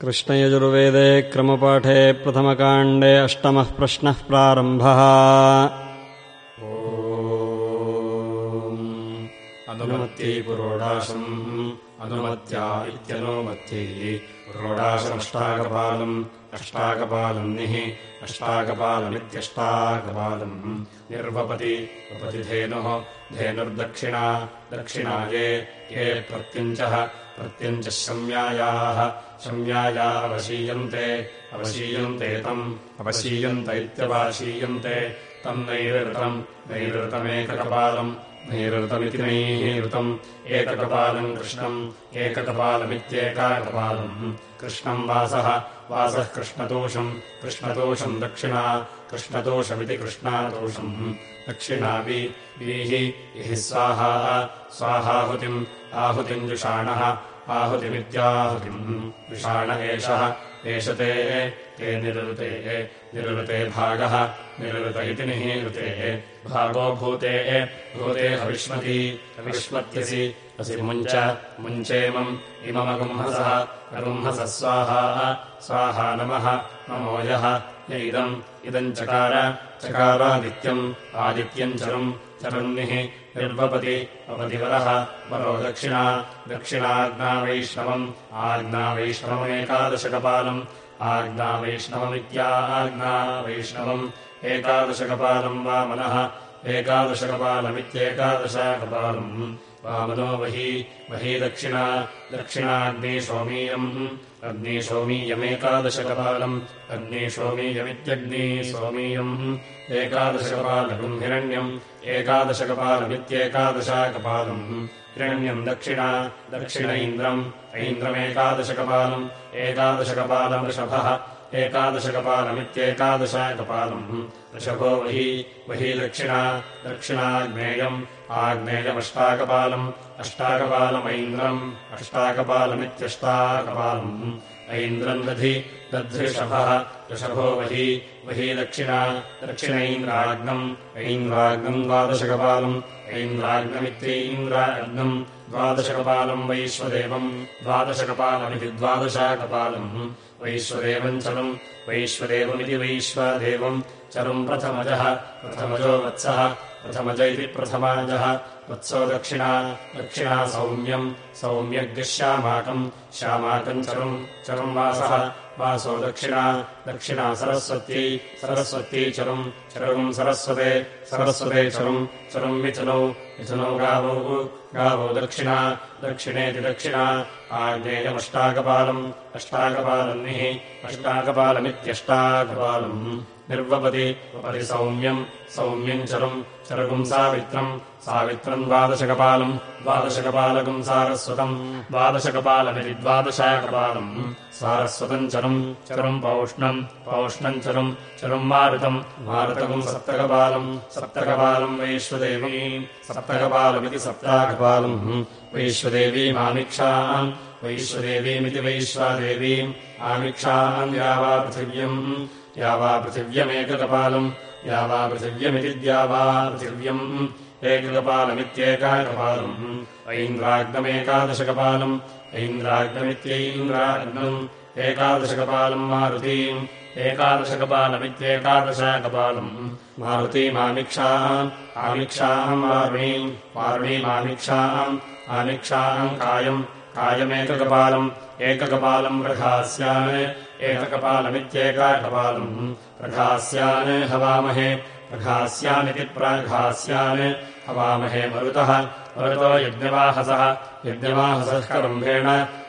कृष्णयजुर्वेदे क्रमपाठे प्रथमकाण्डे अष्टमः प्रश्नः प्रारम्भः। अनुमत्यै पुरोडाशम् अनुमत्या इत्यनुमत्यै पुरोडाशमष्टाकपालम् अष्टाकपालम् निः अष्टाकपालमित्यष्टाकपालम्। निर्वपति वपतिधेनुः धेनुर्दक्षिणा दक्षिणाये ये प्रत्यञ्चः प्रत्यञ्चः शम्यायाः शम्याया अवशीयन्ते अवशीयन्ते तम् अवशीयन्त इत्यवाशीयन्ते तम् नैरृतम् नैरृतमेककपालम् नैरृतमिति नैरृतम् एककपालम् कृष्णम् एककपालमित्येकाकपालम् कृष्णम् वासः वासः कृष्णतोषम् कृष्णतोषम् दक्षिणा कृष्णतोषमिति कृष्णातोषम् दक्षिणापि वीः इः स्वाहा स्वाहाहुतिम् आहुतिम् जुषाणः आहुतिमित्याहुतिम् विषाण एषः। एष ते ते निरृते निरृते भागः। निरृत इति निहीरुते। भागो भूते भूते हविष्मती। हविष्मत्यसि। असि मुञ्च मुञ्चेमम्। इममगुंहसः। अगुंहसः स्वाहा। स्वाहा नमः। नमोजः य इदम्। इदम् चकार। चकारादित्यम्। आदित्यम् चरुम्। चरुन्निः निर्वपति वपतिवरः वरो। दक्षिणा। दक्षिणाग्नावैष्णवम्। आज्ञावैष्णवमेकादशकपालम् आज्ञावैष्णवमित्याज्ञावैष्णवम् एकादशकपालम् वामनः एकादशकपालमित्येकादशकपालम् वामनो वही वही दक्षिणा दक्षिणाग्निसोमीयम् अग्निसोमीयमेकादशकपालम् अग्निसोमीयमित्यग्निसोमीयम् एकादशकपालकम् हिरण्यम्। एकादशकपालमित्येकादशाकपालम्। हिरण्यम् दक्षिणा दक्षिण इन्द्रम्। ऐन्द्रमेकादशकपालम् एकादशकपालम्। ऋषभः एकादशकपालमित्येकादशाकपालम्। ऋषभो वही वही दक्षिणा दक्षिणाग्नेयम् आग्नेयमष्टाकपालम् अष्टाकपालमैन्द्रम् अष्टाकपालमित्यष्टाकपालम्। ऐन्द्रम् दधि दध्रिषभः ऋषभो वही वही दक्षिणा दक्षिणैन्द्राग्नम्। ऐन्द्राग्नम् द्वादशकपालम् ऐन्द्राग्नमित्यैन्द्राग्नम् द्वादशकपालम् वैश्वदेवम् द्वादशकपालमिति द्वादशाकपालम् वैश्वदेवम् चलम् वैश्वदेवमिति वैश्वदेवम् चरुम् प्रथमजः प्रथमजो वत्सः प्रथमज इति प्रथमाजः वत्सो दक्षिणा दक्षिणा सौम्यम् सौम्यग्श्यामाकम् श्यामाकम् चरुम् चरुम् वासः। वासो दक्षिणा दक्षिणा सरस्वत्यै सरस्वत्यै चरुम् चरुम् सरस्वते सरस्वते चरुम् चरुम् मिथुनौ मिथुनौ गावौ गावौ दक्षिणा दक्षिणेति दक्षिणा। आग्नेयमष्टाकपालम् अष्टाकपालन्निः अष्टाकपालमित्यष्टाकपालम् निर्वपति वपति सौम्यम् सौम्यम् चरुम् चरुगुम् सावित्रम् सावित्रम् द्वादशकपालम् द्वादशकपालकम् सारस्वतम् द्वादशकपालमिति द्वादशाकपालम् सारस्वतम् चरुम् चरुम् पौष्णम् पौष्णम् चरुम् चरुम् मारुतम्। मारुतकम् सप्तकपालम् सप्तकपालम् वैश्वदेवीम् सप्तकपालमिति सप्ताकपालम्। वैश्वदेवीमामिक्षाम् वैश्वदेवीमिति वैश्वादेवीम् आमिक्षाम् यावा पृथिव्यम्। यावा पृथिव्यमेककपालम् यावा पृथिव्यमिति द्यावा पृथिव्यम् एककपालमित्येकाकपालम्। ऐन्द्राग्नमेकादशकपालम् ऐन्द्राग्नमित्यैन्द्राग्नम् एकादशकपालम् मारुतीम् एकादशकपालमित्येकादशाकपालम्। मारुतीमामिक्षाम् आमिक्षाम् वारुणीम् वारुणीमामिक्षाम् आमिक्षाम् कायम् कायमेककपालम् एककपालम् प्रघास्यान् एककपालमित्येकाकपालम्। प्रघास्यान् हवामहे प्रघास्यामिति प्राघास्यान् हवामहे मरुतः। मरुतो यज्ञवाहसः। यज्ञवाहसः करम्भेण।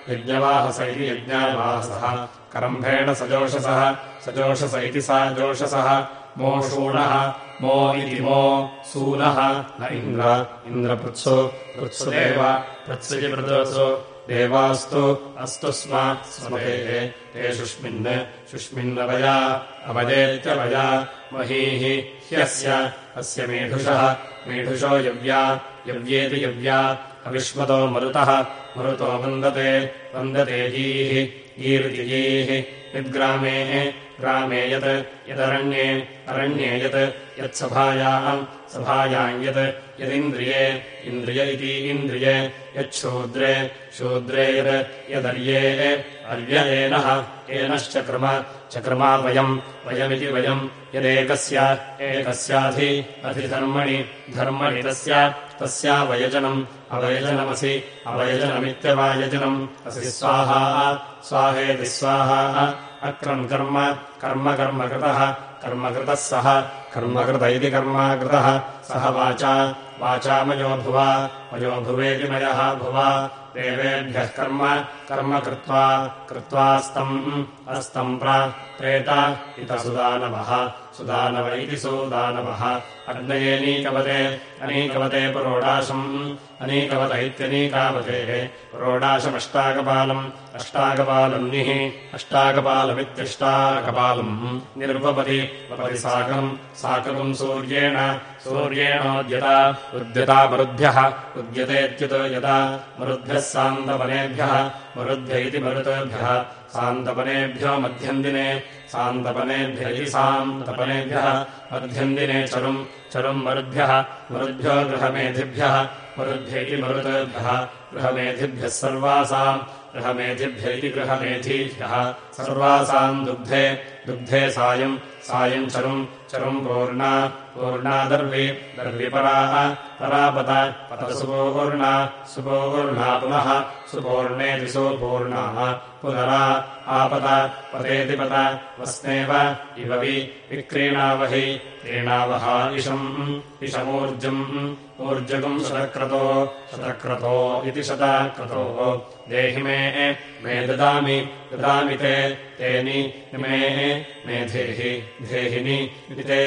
यज्ञवाहस इति यज्ञावाहसः। करम्भेण सजोषसः। सजोषस इति सा जोषसः। मो शूणः। मो इति मो सूनः। न इन्द्र। इन्द्रपृत्सु। पृत्सुदेव पृत्सुजि पृथसु देवास्तु। अस्तु स्म। स्मते ते। शुष्मिन्। शुष्मिन्नवया अवदेत्यवया महीः ह्यस्य। अस्य मेढुषः मेढुषो यव्या। यव्येति यव्या। अविष्मतो मरुतः। मरुतो वन्दते। वन्दते गीः गीर्तिगीः यद्ग्रामे ग्रामे यत्। यदरण्ये अरण्ये यत्। यत्सभायाम् सभायाम् यत्। यदिन्द्रिये इन्द्रिय इति इन्द्रिये। यच्छूद्रे शूद्रे यत् यदर्ये अर्ययेनः येनश्चक्रम चक्रमा वयम् वयमिति वयम् यदेकस्य एकस्याधि अधिधर्मणि धर्मणि तस्य तस्यावयजनम् अवयजनमसि अवयजनमित्यवायजनम् असि स्वाहा स्वाहेति स्वाहा अक्रम् कर्म कर्म कर्म कृतः कर्मकृतः सः कर्मकृत इति कर्मा कृतः सः वाचा वाचामयो भुवा मयो भुवेति मयः भुवा देवेभ्यः कर्म कर्म कृत्वा कृत्वास्तम् अस्तम् प्रेत इत सुदानवः इति सुदानवः। अग्नयेनीकवते अनीकवते पुरोडाशम्। अनीकवत इत्यनीकावतेः। पुरोडाशमष्टाकपालम् अष्टाकपालम् निः अष्टाकपालमित्यष्टाकपालम्। निर्वपति वपति साकम् साकम् सूर्येण सूर्येणोद्यता उद्यता मरुद्भ्यः उद्यतेत्युत यदा मरुद्भ्यः सान्दपनेभ्यः मरुद्भ्य इति मरुतेभ्यः सान्तपनेभ्यो मध्यन्दिने सान्तपनेभ्य इति सान्तपनेभ्यः मध्यन्दिने चरुम् चरुम् मरुद्भ्यः मरुद्भ्यो गृहमेधिभ्यः मरुद्भ्य इति मरुतेभ्यः गृहमेधिभ्यः सर्वासाम् गृहमेधिभ्य इति गृहमेधीभ्यः सर्वासाम् दुग्धे दुग्धे सायम् सायम् चरुम् चरुम् पूर्णा पूर्णा दर्वि दर्विपराः परापत पतसुपूर्णा सुपूर्णा पुनः सुपूर्णेति सुपूर्णाः पुनरा आपत पतेति पत वस्नेव इव वि विक्रीणावहि क्रीणावः इषम् इषमूर्जम् ऊर्जगम् शतक्रतो शतक्रतो इति शतक्रतो। देहि मे मे ददामि ददामि ते तेनि मे मेधेहि धेहिनि इति ते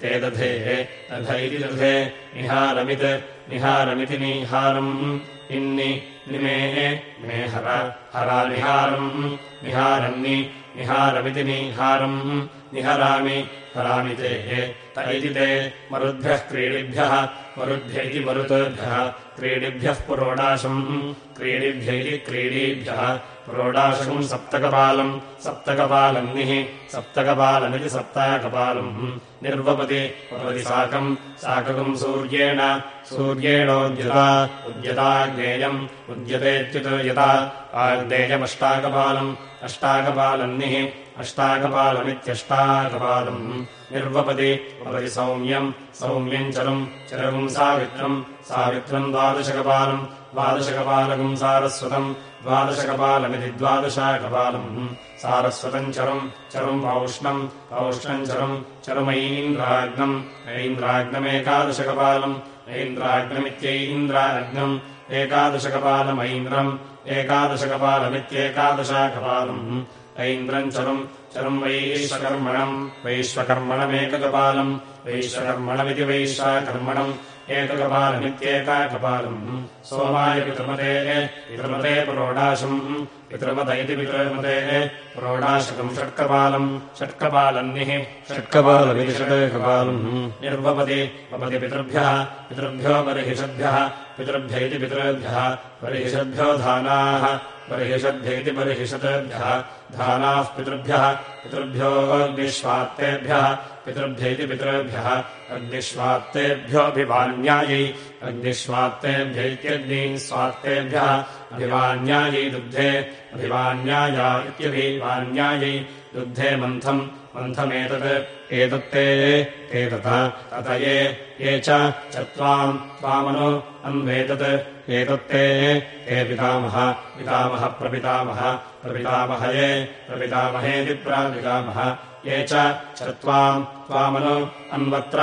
ते दधेः दध इति दधे निहारमित् निहारमिति निहारम्। इन्नि निमे मे हर हरानिहारम् निहारन्नि निहारमिति निहारम्। निहरामि हरामि ते त इति ते मरुद्भ्यः क्रीडिभ्यः मरुद्भ्य इति मरुतेभ्यः क्रीडिभ्यः पुरोडाशम्। क्रीडिभ्य इति क्रीडीभ्यः पुरोडाशम् सप्तकपालम् सप्तकपालम् निः सप्तकपालमिति सप्ताकपालम्। निर्वपति वपति साकम् साककम् सूर्येण सूर्येणोद्यता उद्यताग्नेयम् उद्यतेत्युत यता आग्नेयमष्टाकपालम् अष्टाकपालम् निः अष्टाकपालमित्यष्टाकपालम् निर्वपति वपति सौम्यम् सौम्यम् चरम् चरम् सावित्रम् सावित्रम् द्वादशकपालम् द्वादशकपालकम् सारस्वतम् द्वादशकपालमिति द्वादशाकपालम्। सारस्वतम् चरम् चरुम् पौष्णम् पौष्णम् चरम् चरुमैन्द्राग्नम् ऐन्द्राग्नमेकादशकपालम् ऐन्द्राग्नमित्यैन्द्राग्नम्। एकादशकपालमैन्द्रम् एकादशकपालमित्येकादशाकपालम् ऐन्द्रम् चरुम् चरुम् वैश्वकर्मणम् वैश्वकर्मणमेककपालम् वैश्वकर्मणमिति वैश्वाकर्मणम् एककपालमित्येकाकपालम् सोमाय पितृमते पितृमते पुरोडाशम्। पितृमत इति पितृमतेः पुरोडाशकम् षट्कपालम्। षट्कपालन्निः षट्कपालमिति षट्कपालम्। निर्वपति वपति पितृभ्यः पितृभ्यो बर्हिषद्भ्यः पितृभ्य इति पितृभ्यः बर्हिषद्भ्यो धानाः बर्हिषद्भ्य इति बर्हिषतेभ्यः धानाः पितृभ्यः पितृभ्यो अग्निष्वात्तेभ्यः पितृभ्य अग्निष्वात्तेभ्योऽभिवान्यायै अग्निष्वात्तेभ्य इत्यग्निस्वात्तेभ्यः अभिवान्यायै दुग्धे अभिवान्याया इत्यभिवान्यायै दुग्धे मन्थम् मन्थमेतत् एतत्ते ते तथा तत ये ये च त्वाम् त्वामनु अन्वेतत् एतत्ते ते पितामह पितामह प्रपितामह प्रपितामहये प्रपितामहेति प्रापितामह ये च त्वाम् त्वामनु अन्वत्र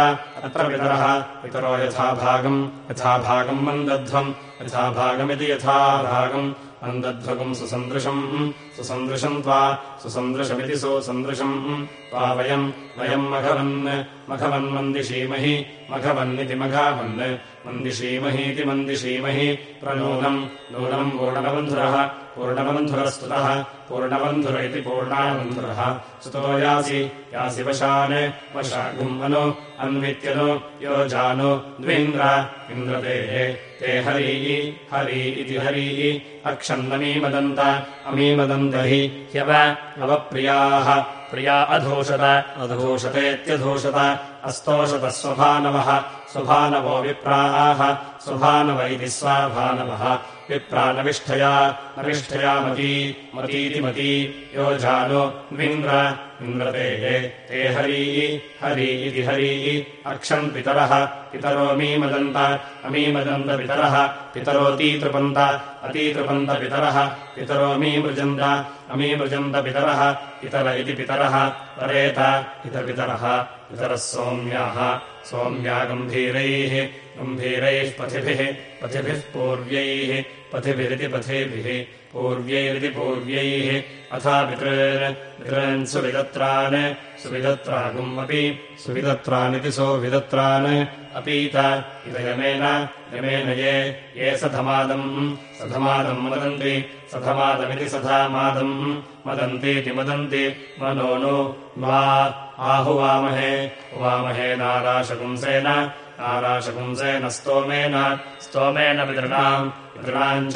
अत्र पितरः पितरो यथाभागम् यथाभागम् मन्दध्वम् यथाभागमिति यथाभागम् मन्दध्वगम् सुसन्दृशम्। सुसन्दृशम् त्वा। सुसन्दृशमिति सुसन्दृशम्। त्वा वयम्। वयम् मघवन्। मघवन्मन्दिशीमहि मघवन्निति मघावन्। मन्दिशीमहीति मन्दिशीमहि प्रनूनम्। नूनम् पूर्णबन्धुरः पूर्णबन्धुरस्तुतः पूर्णबन्धुर इति पूर्णाबन्धुरः। स्तुतो यासि यासि वशान् वशागुम् अनु अन्वित्यनु यो जानु द्वीन्द्र इन्द्रतेः ते हरी हरी इति हरी। अक्षन्नमीमदन्त अमीमदन्त हि ह्यव अवप्रियाः प्रिया अधूषत स्वभानवः स्वभानवो विप्राः स्वभानव इति स्वाभानवः विप्रानविष्ठया नविष्ठया मती मतीति मती यो जानो न्विन्द्र इन्द्रते ते हरी हरी इति हरी अक्षम् पितरः पितरो मीमदन्त अमीमदन्तपितरः पितरोऽतीतृपन्त अतीतृपन्तपितरः पितरो मीमृजन्त अमीमृजन्तपितरः पितर इति पितरः परेत इत पितरः पितरः सोम्याः सोम्या गम्भीरैः गम्भीरैः पथिभिः पथिभिः पूर्व्यैः पथिभिरिति पथिभिः पूर्व्यैरिति पूर्व्यैः। अथा पितॄन् पितॄन् सुविदत्रान् सुविदत्रागुम् अपि सुविदत्रानिति सोविदत्रान्। अपीत इत यमेन ये ये सधमादम् सधमादम् मदन्ति सधमादमिति सधामादम्। मदन्तीति मदन्ति मनो नो वा आहुवामहे उवामहे नाराशपुंसेन नाराशपुंसेन स्तोमेन स्तोमेन पितृणाम् पितृणाम्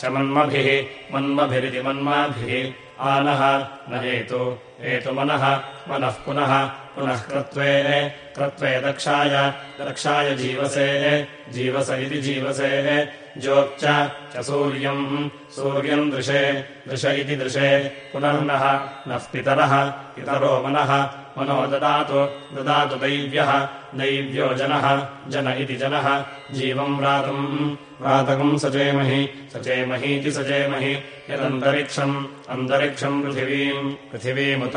च मन्मभिः मन्मभिरिति मन्माभिः। आनः न हेतु हेतु मनः मनः पुनः पुनः कृत्वे कृत्वे दक्षाय दक्षाय जीवसे जीवस इति जीवसे। ज्योच्च च सूर्यम् सूर्यम् दृशे दृश इति दृशे। पुनर्नः नः पितरः पितरो मनः मनो ददातु ददातु दैव्यः दैव्यो जनः जन इति जनः। जीवम् व्रातम् व्रातकम् सचेमहि। सचेमहीति सचेमहि। यदन्तरिक्षम्। अन्तरिक्षम् पृथिवीम्। पृथिवीमुत।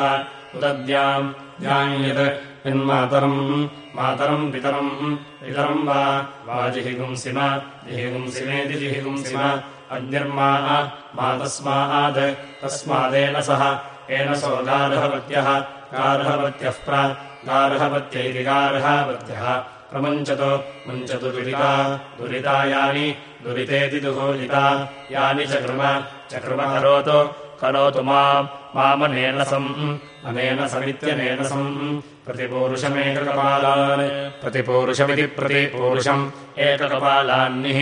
उदद्याम् द्याम् यन्मातरम्। मातरम् पितरम्। पितरम् वा। जिहिगुंसिम जिहिगुंसिमेति जिहिगुंसिम अग्निर्मा। मा तस्मात् तस्मादेन सह। येन सो गार्हवत्यः प्र गार्हवत्य इति गार्हवत्यः प्रमुञ्चतु मुञ्चतु दुरिता दुरिता यानि दुरितेति दुहोजिता यानि चकृम चकृम करोतु करोतु माम् मामनेनसम् अनेन समित्यनेन सम्। प्रतिपूरुषमेककपालान् प्रतिपूरुषमिति प्रतिपूरुषम् एककपालान्निः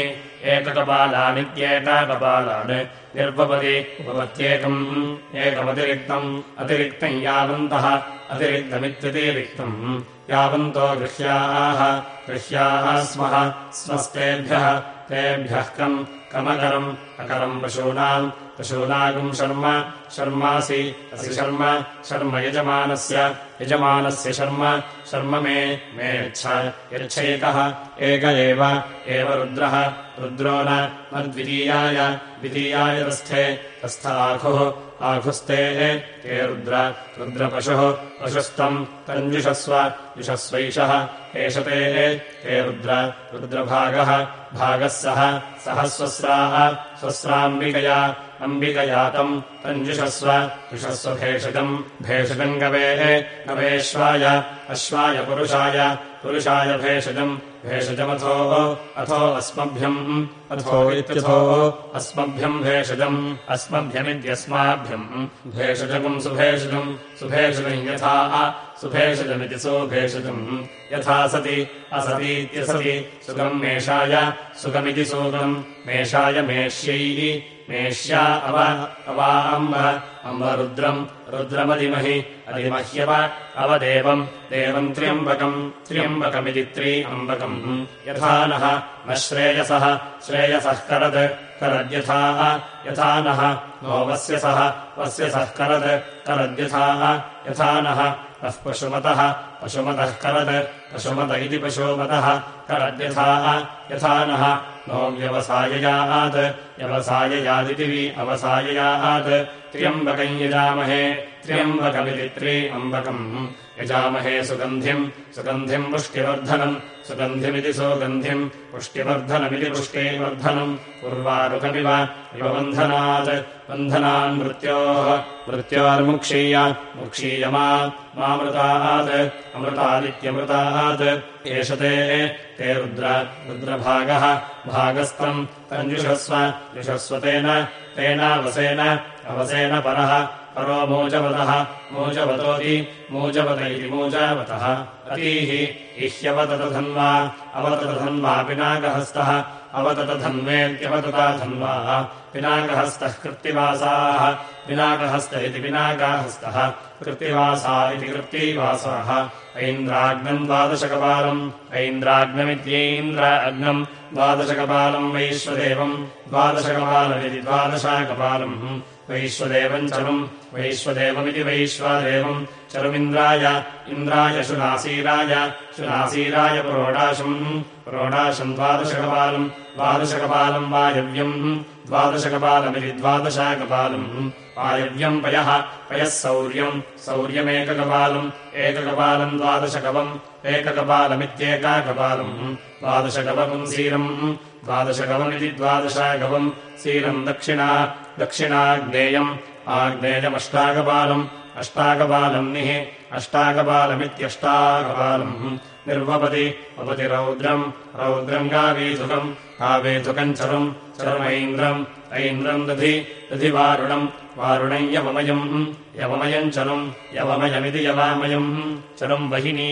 एककपालानित्येककपालान् निर्वपति उपपत्येकम् एकमतिरिक्तम्। अतिरिक्तम् यावन्तः। अतिरिक्तमित्यतिरिक्तम् यावन्तो गृह्याः गृह्याः स्मः। स्वस्तेभ्यः तेभ्यः कम् कमकरम् अकरम् पशूनाम् पशूनागम् शर्म शर्मासि असि शर्म शर्म यजमानस्य यजमानस्य शर्म शर्म मे मे यच्छ यच्छैकः एक एव एव रुद्रः रुद्रो न द्वितीयाय द्वितीयाय तस्थे तस्थाखुः आखुस्ते ते रुद्र रुद्रपशुः पशुस्तम् तञ्जुषस्व जुषस्वैषः एष ते रुद्र रुद्रभागः भागः सः सह स्वस्राः स्वस्राम्बिकया अम्बिकयातम् तञ्जुषस्व जुषस्व भेषजम् भेषजम् गवेः गवेश्वाय अश्वाय पुरुषाय पुरुषाय भेषजम् भेषजमथो अथो अस्मभ्यम्। अथो इत्यथो अस्मभ्यम् भेषजम्। अस्मभ्यमित्यस्माभ्यम्। भेषजगम् सुभेषजम्। सुभेषजम् यथा सुभेषजमिति सुभेषजम्। यथा सति। असतीत्यसति सुगम् मेषाय। सुगमिति सुगम्। मेषाय मेष्यैः मेष्या अव अवा अम्ब। अम्ब रुद्रम् रुद्रमधिमहि। अधिमह्यव अवदेवम् देवम् त्र्यम्बकम्। त्र्यम्बकमिति त्रि अम्बकम्। यथा नः। न श्रेयसः। श्रेयसः करद्। करद्यथा यथा नः। नो वस्य सः। वस्य सः करद्। करद्यथा यथा नः। नः पशुमतः। पशुमतः करद्। पशुमत इति पशुमतः। करद्यथा यथा नः। नो व्यवसाययात्। व्यवसाययादिति वि अवसाययात्। त्र्यम्बकम् यजामहे। त्र्यम्बकमिति त्रि अम्बकम्। यजामहे सुगन्धिम्। सुगन्धिम् पुष्टिवर्धनम्। सुगन्धिमिति सुगन्धिम्। पुष्टिवर्धनमिति पुष्टिवर्धनम्। उर्वारुकमिव इव बन्धनात्। बन्धनान् मृत्योः। मृत्योर्मुक्षीय। मुक्षीयमा मामृतात् अमृतादित्यमृतात्। एष ते। ते रुद्र। रुद्रभागः। भागस्तम् तञ्जुषस्व। जुषस्वतेन तेनावसेन अवसेन परः। परो मोजवतः। मोजवतोति मोजवत। इति मोजावतः इह्यवततधन्वा। अवततधन्वा पिनाकहस्तः अवततधन्वेत्यवतता धन्वा पिनाकहस्तः कृत्तिवासाः पिनाकहस्त इति पिनाकाहस्तः कृत्तिवासा इति कृत्तिवासाः ऐन्द्राग्नम् द्वादशकपालम्। ऐन्द्राग्नमित्यैन्द्र अग्नम्। द्वादशकपालम् वैश्वदेवम्। द्वादशकपालमिति द्वादशाकपालम् वैश्वदेवम् चरुम् वैश्वदेवमिति वैश्वदेवम् चरुमिन्द्राय इन्द्राय शुनासीराय शुनासीराय पुरोडाशम् पुरोडाशम् द्वादशकपालम् द्वादशकपालम् वायव्यम् द्वादशकपालमिति द्वादशाकपालम् वायव्यम् पयः पयः सौर्यम् सौर्यमेककपालम् एककपालम् द्वादशकवम् एककपालमित्येकाकपालम् द्वादशकवम् सीरम् द्वादशकवमिति द्वादशाकवम् सीरम् दक्षिणा दक्षिणाग्नेयम् आग्नेयमष्टाकपालम् अष्टाकपालम् निः अष्टाकपालमित्यष्टाकपालम् निर्वपति वपति रौद्रम् रौद्रम् गावेधुकम् कावेधुकम् चरुम् चरुमैन्द्रम् ऐन्द्रम् दधि दधिवारुणम् वारुणम् यवमयम् यवमयम् चरुम् यवमयमिति यवामयम् चरुम् वहिनी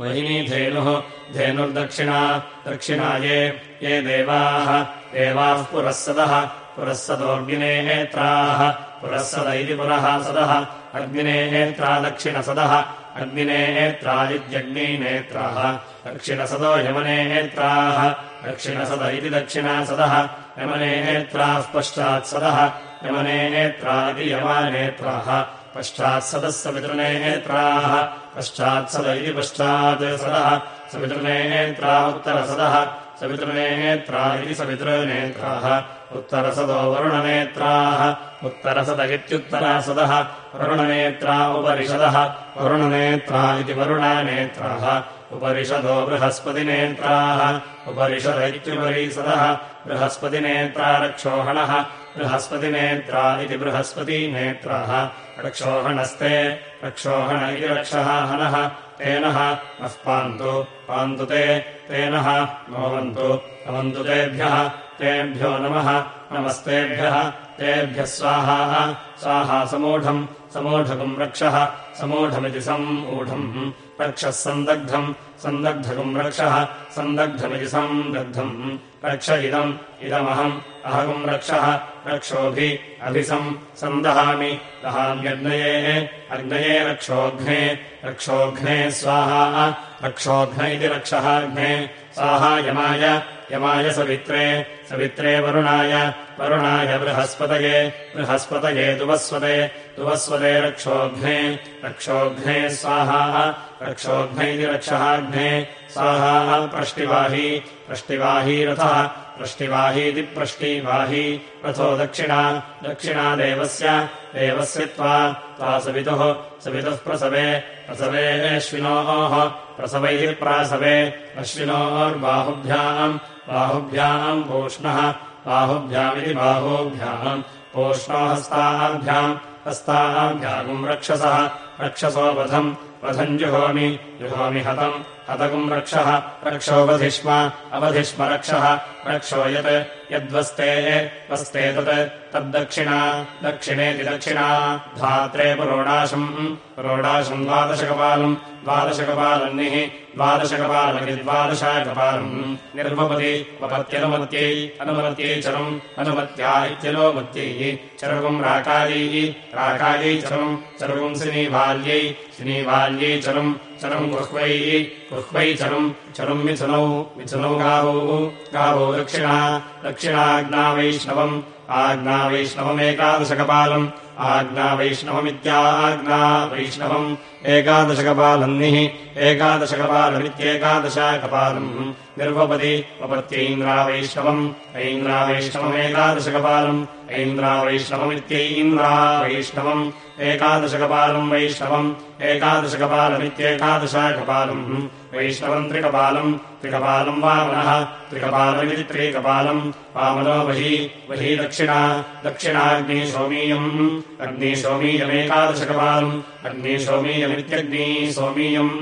वहिनी धेनुः धेनुर्दक्षिणा दक्षिणा ये ये देवाः देवाः पुरःसदः पुरःसदोऽग्निनेत्राः पुरःसद इति पुरः सदः। अग्निनेत्रा दक्षिणसदः। अग्निनेत्रादित्यग्निनेत्राः दक्षिणसदो यमनेत्राः दक्षिणसद इति दक्षिणासदः यमनेत्राः पश्चात्सदः यमनेत्रा इति यमानेत्राः पश्चात्सदः सवितृनेत्राः पश्चात्सद इति पश्चात् सदः। सवितृनेत्रा उत्तरसदः। सवितृनेत्रा इति सवितृनेत्राः उत्तरसदो वरुणनेत्राः उत्तरसद इत्युत्तरासदः वरुणनेत्रा उपरिषदः। वरुणनेत्रा इति वरुणानेत्राः। उपरिषदो बृहस्पतिनेत्राः। उपरिषद इत्युपरिषदः। बृहस्पतिनेत्रा रक्षोहणः। बृहस्पतिनेत्रा इति बृहस्पतिनेत्राः। रक्षोहणस्ते रक्षोहण इति रक्षः हनः। तेनः नः पान्तु। पान्तु ते तेनः नोवन्तु। नवन्तु तेभ्यः तेभ्यो नमः। नमस्तेभ्यः। तेभ्यः स्वाहा। स्वाहा समूढम्। समूढकम् रक्षः। समूढमिति समूढम् रक्षः सन्दग्धम्। सन्दग्धकम् रक्षः। सन्दग्धमिति सन्दग्धम् रक्ष इदम्। इदमहम्। अहगम् रक्षः। रक्षोभि। अभिसम्। सन्दहामि। दहाम्यग्नये। अग्नये रक्षोघ्ने। रक्षोघ्ने स्वाहा। रक्षोघ्न इति रक्षः। स्वाहा यमाय यमाय सवित्रे सवित्रे वरुणाय वरुणाय बृहस्पतये बृहस्पतये दुवस्वते दुवस्वते रक्षोघ्ने रक्षोघ्ने स्वाहा रक्षोघ्न इति रक्षहाघ्ने स्वाहा प्रष्टिवाही प्रष्टिवाही रथः प्रष्टिवाहीति प्रष्टिवाही रथो दक्षिणा दक्षिणा देवस्य देवस्य त्वा त्वा सवितुः सवितुः प्रसवे प्रसवे अश्विनोः प्रसवैः प्रासवे अश्विनोर्बाहुभ्याम् बाहुभ्याम् पूष्णः बाहुभ्यामिति बाहुभ्याम् पूष्णो हस्ताभ्याम् हस्ताभ्यागुम् रक्षसः रक्षसो वधम् वधम् जुहोमि जुहोमि हतम् हतकुम् रक्षः। रक्षोऽवधिष्म अवधिष्म रक्षः। रक्षो यत्। यद्वस्ते वस्ते तत्। तद्दक्षिणा। दक्षिणेति दक्षिणा। धात्रे पुरोडाशम्। पुरोडाशम् द्वादशकपालम्। द्वादशकपालन्निः। द्वादशकपालमिति द्वादशाकपालम्। निर्वपति वपत्यनुमत्यै। अनुमत्यै चरुम्। अनुमत्या इत्यनुमत्यै। चरुगुम् राकायै। राकायै चरुम्। चरुगुम् श्रीनिवाल्यै श्रीनिवाल्यै चरुम् चरुम् गुह्वै गुह्वै चरुम् चरुम् मिथुनौ मिथुनौ गावौ गावौ दक्षिणा दक्षिणाग्ना वैष्णवम् आज्ञा वैष्णवमेकादशकपालम्। आज्ञा वैष्णवमित्याज्ञा वैष्णवम्। एकादशकपालन्निः एकादशकपालमित्येकादशाकपालम्। निर्वपति वपत्यैन्द्रा वैष्णवम्। ऐन्द्रा वैष्णवमेकादशकपालम्। ऐन्द्रा वैष्णवमित्यैन्द्रा वैष्णवम्। एकादशकपालम् वैष्णवम्। एकादशकपालमित्येकादशाकपालम् वैष्णवम् त्रिकपालम् त्रिकपालम् वामनः त्रिकपालमिति त्रिकपालम्। वामनो बहि बहि दक्षिणा दक्षिणाग्निसोमीयम् अग्निसोमीयमेकादशकपालम् अग्निसोमीयमित्यग्निसोमीयम्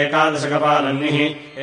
एकादशकपालन्निः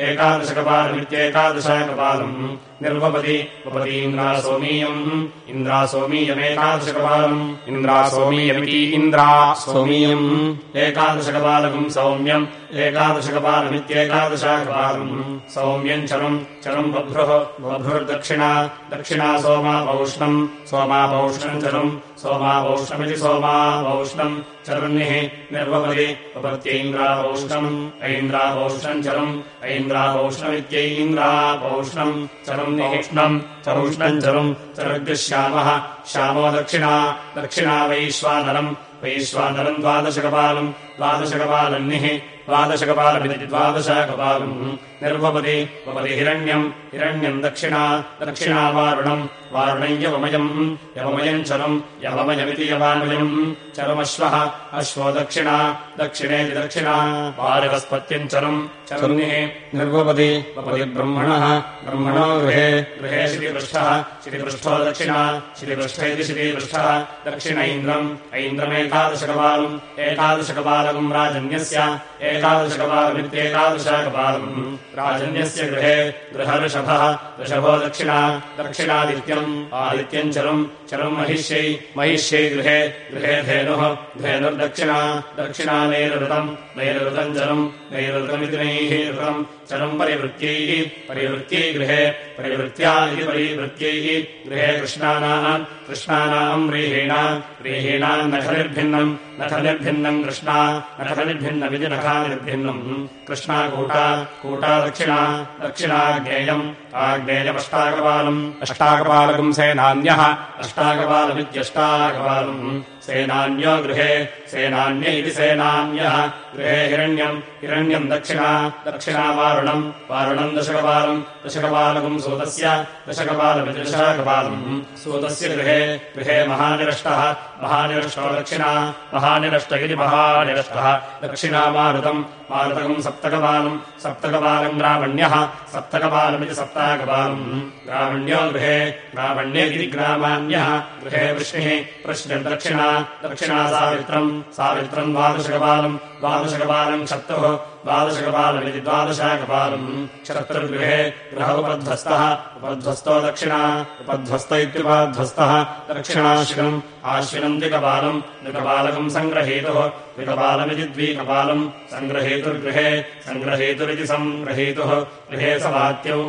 एकादशकपालमित्येकादशाकपालम् निर्वपति उपपतीन्द्रा सोमीयम् इन्द्रा सोमीयमेकादशकपालम् इन्द्रा सोमीयमिति इन्द्रा सोमीयम् एकादशकपालकम् सौम्यम्। एकादशकपालमित्येकादशकपालम्। सौम्यम् चरम् चरम् बभ्रुः बभ्रुर्दक्षिणा। दक्षिणा सोमापौष्णम् सोमापौष्णम् चरम्। सोमापौष्णमिति सोमापौष्णम् चरन्निः निर्वपति उपपत्यैन्द्रापौष्णम् ऐन्द्रापौष्णम् चरम् ऐन्द्रापौष्णमित्यैन्द्रापौष्णम् चरम् निष्णम् चरुष्णम् चरम् चरग्श्यामः श्यामो दक्षिणा दक्षिणा वैश्वानरम् वैश्वानरम् द्वादशकपालम् द्वादशकपालन्निः द्वादशकपालमिति द्वादशकपालम्। निर्वपति वपति हिरण्यम्। हिरण्यम् दक्षिणा। दक्षिणा वारुणम्। वारुणम् यवमयम्। चरम्। यवमयमिति यवामयम्। चरमश्वः। अश्वो दक्षिणा। दक्षिणेति दक्षिणा। वारहस्पत्यम् चरम्। चरुनिः निर्वपति वपति ब्रह्मणः। ब्रह्मणो गृहे। गृहे श्रीपृष्ठः श्रीपृष्ठो दक्षिणा। श्रीपृष्ठ इति श्रीपृष्ठः दक्षिण इन्द्रम् ऐन्द्रमेकादशकपालम्। एकादशकपालकम् राजन्यस्य एकादशकपालमित्येकादशकपालम् राजन्यस्य गृहे गृहऋषभः ऋषभो दक्षिणा दक्षिणादित्यम् आदित्यम् चरम् चरम् महिष्यै महिष्यै गृहे गृहे धेनुः धेनुर्दक्षिणा दक्षिणा नैरृतम् नैरृतम् चरम् नैरृतमिति नैः ऋतम् चरम् परिवृत्त्यैः परिवृत्त्यै गृहे परिवृत्त्या इति परिवृत्त्यैः गृहे कृष्णानाम् कृष्णानाम् व्रीहीणा व्रीहीणाम् नखनिर्भिन्नम् नखनिर्भिन्नम् कृष्णा नखनिर्भिन्नमिति नखानिर्भिन्नम्। कृष्णा कूटा कूटा दक्षिणा दक्षिणाग्नेयम् आग्नेयमष्टाकपालम् अष्टाकपालकम् सेनान्यः। अष्टाकपालमित्यष्टाकपालम् सेनान्यो गृहे। सेनान्य इति सेनान्यः। गृहे हिरण्यम्। हिरण्यम् दक्षिणा। दक्षिणा वारुणम्। वारुणम् दशकपालम्। दशकपालकम् सूतस्य। दशकपालमिति दशकपालम् सूतस्य गृहे। गृहे महानिरष्टः महानिरष्टो दक्षिणा। महानिरष्ट इति महानिरष्टः दक्षिणा मारुतम् मारुतकम् सप्तकपालम्। सप्तकपालम् ग्रामण्यः। सप्तकपालमिति सप्ताकपालम्। ग्रामण्यो गृहे। ग्रामण्येति ग्रामाण्यः। गृहे वृष्णिः। वृष्णिर्दक्षिणा दक्षिणा। सावित्रम्। सावित्रम् द्वादशकपालम्। द्वादशकपालम् क्षत्रुः द्वादशकपालमिति द्वादशकपालम्। क्षत्रुर्गृहे गृह उपध्वस्तः उपध्वस्तो दक्षिणा उपध्वस्त इत्युपध्वस्तः दक्षिणाश्विनम् आश्विनम् द्विकपालम् द्विकपालकम् सङ्ग्रहीतुः द्विकपालमिति द्विकपालम् सङ्ग्रहेतुर्गृहे सङ्ग्रहेतुरिति सङ्ग्रहेतुः गृहे सवात्यौ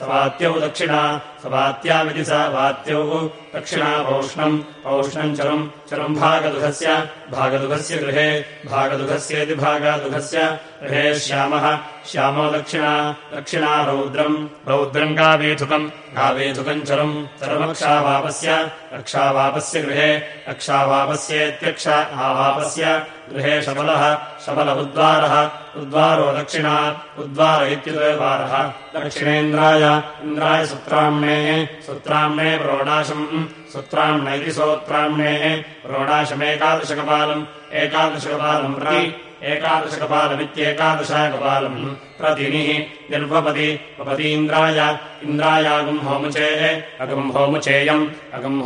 सवात्यौ दक्षिणा सवात्यामिति स वात्यौ दक्षिणा पौष्णम् पौष्णम् चरम् चरम् भागदुघस्य भागदुघस्य गृहे भागदुघस्येति भागादुघस्य गृहे श्यामः श्यामो दक्षिणा दक्षिणा रौद्रम् रौद्रम् गावेधुकम् गावेधुकम् चरम् चरमक्षावापस्य रक्षावापस्य गृहे रक्षावापस्येत्यक्ष आवापस्य गृहे शबलः शबल उद्वारः उद्वारो दक्षिणा उद्वार इत्युद्वारः दक्षिणेन्द्राय इन्द्राय सुत्राम्णे सुत्राम्णे प्रोडाशम् सुत्राम्ण इति सोत्राम्णे प्रोडाशमेकादशकपालम् एकादशकपालम् प्रति एकादशकपालमित्येकादशकपालम् प्रतिनिः निर्वपति वपतीन्द्राय इन्द्रायागम् होमुचेः अगम् होमुचेयम् अगम्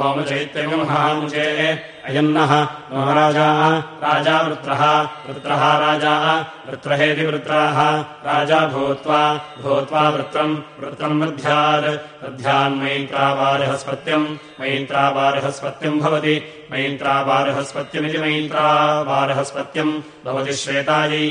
हामुचेः अयन्नः राजा राजा वृत्रः वृत्रः राजा वृत्रहेति वृत्राः राजा भूत्वा भूत्वा वृत्रम् वृत्रम् वृद्ध्यात् वृद्ध्यान्मैत्रावारहस्पत्यम् मैत्रावारहस्पत्यम् भवति मैत्रावारहस्पत्यमिति मैत्रावारहस्पत्यम् भवति श्वेतायै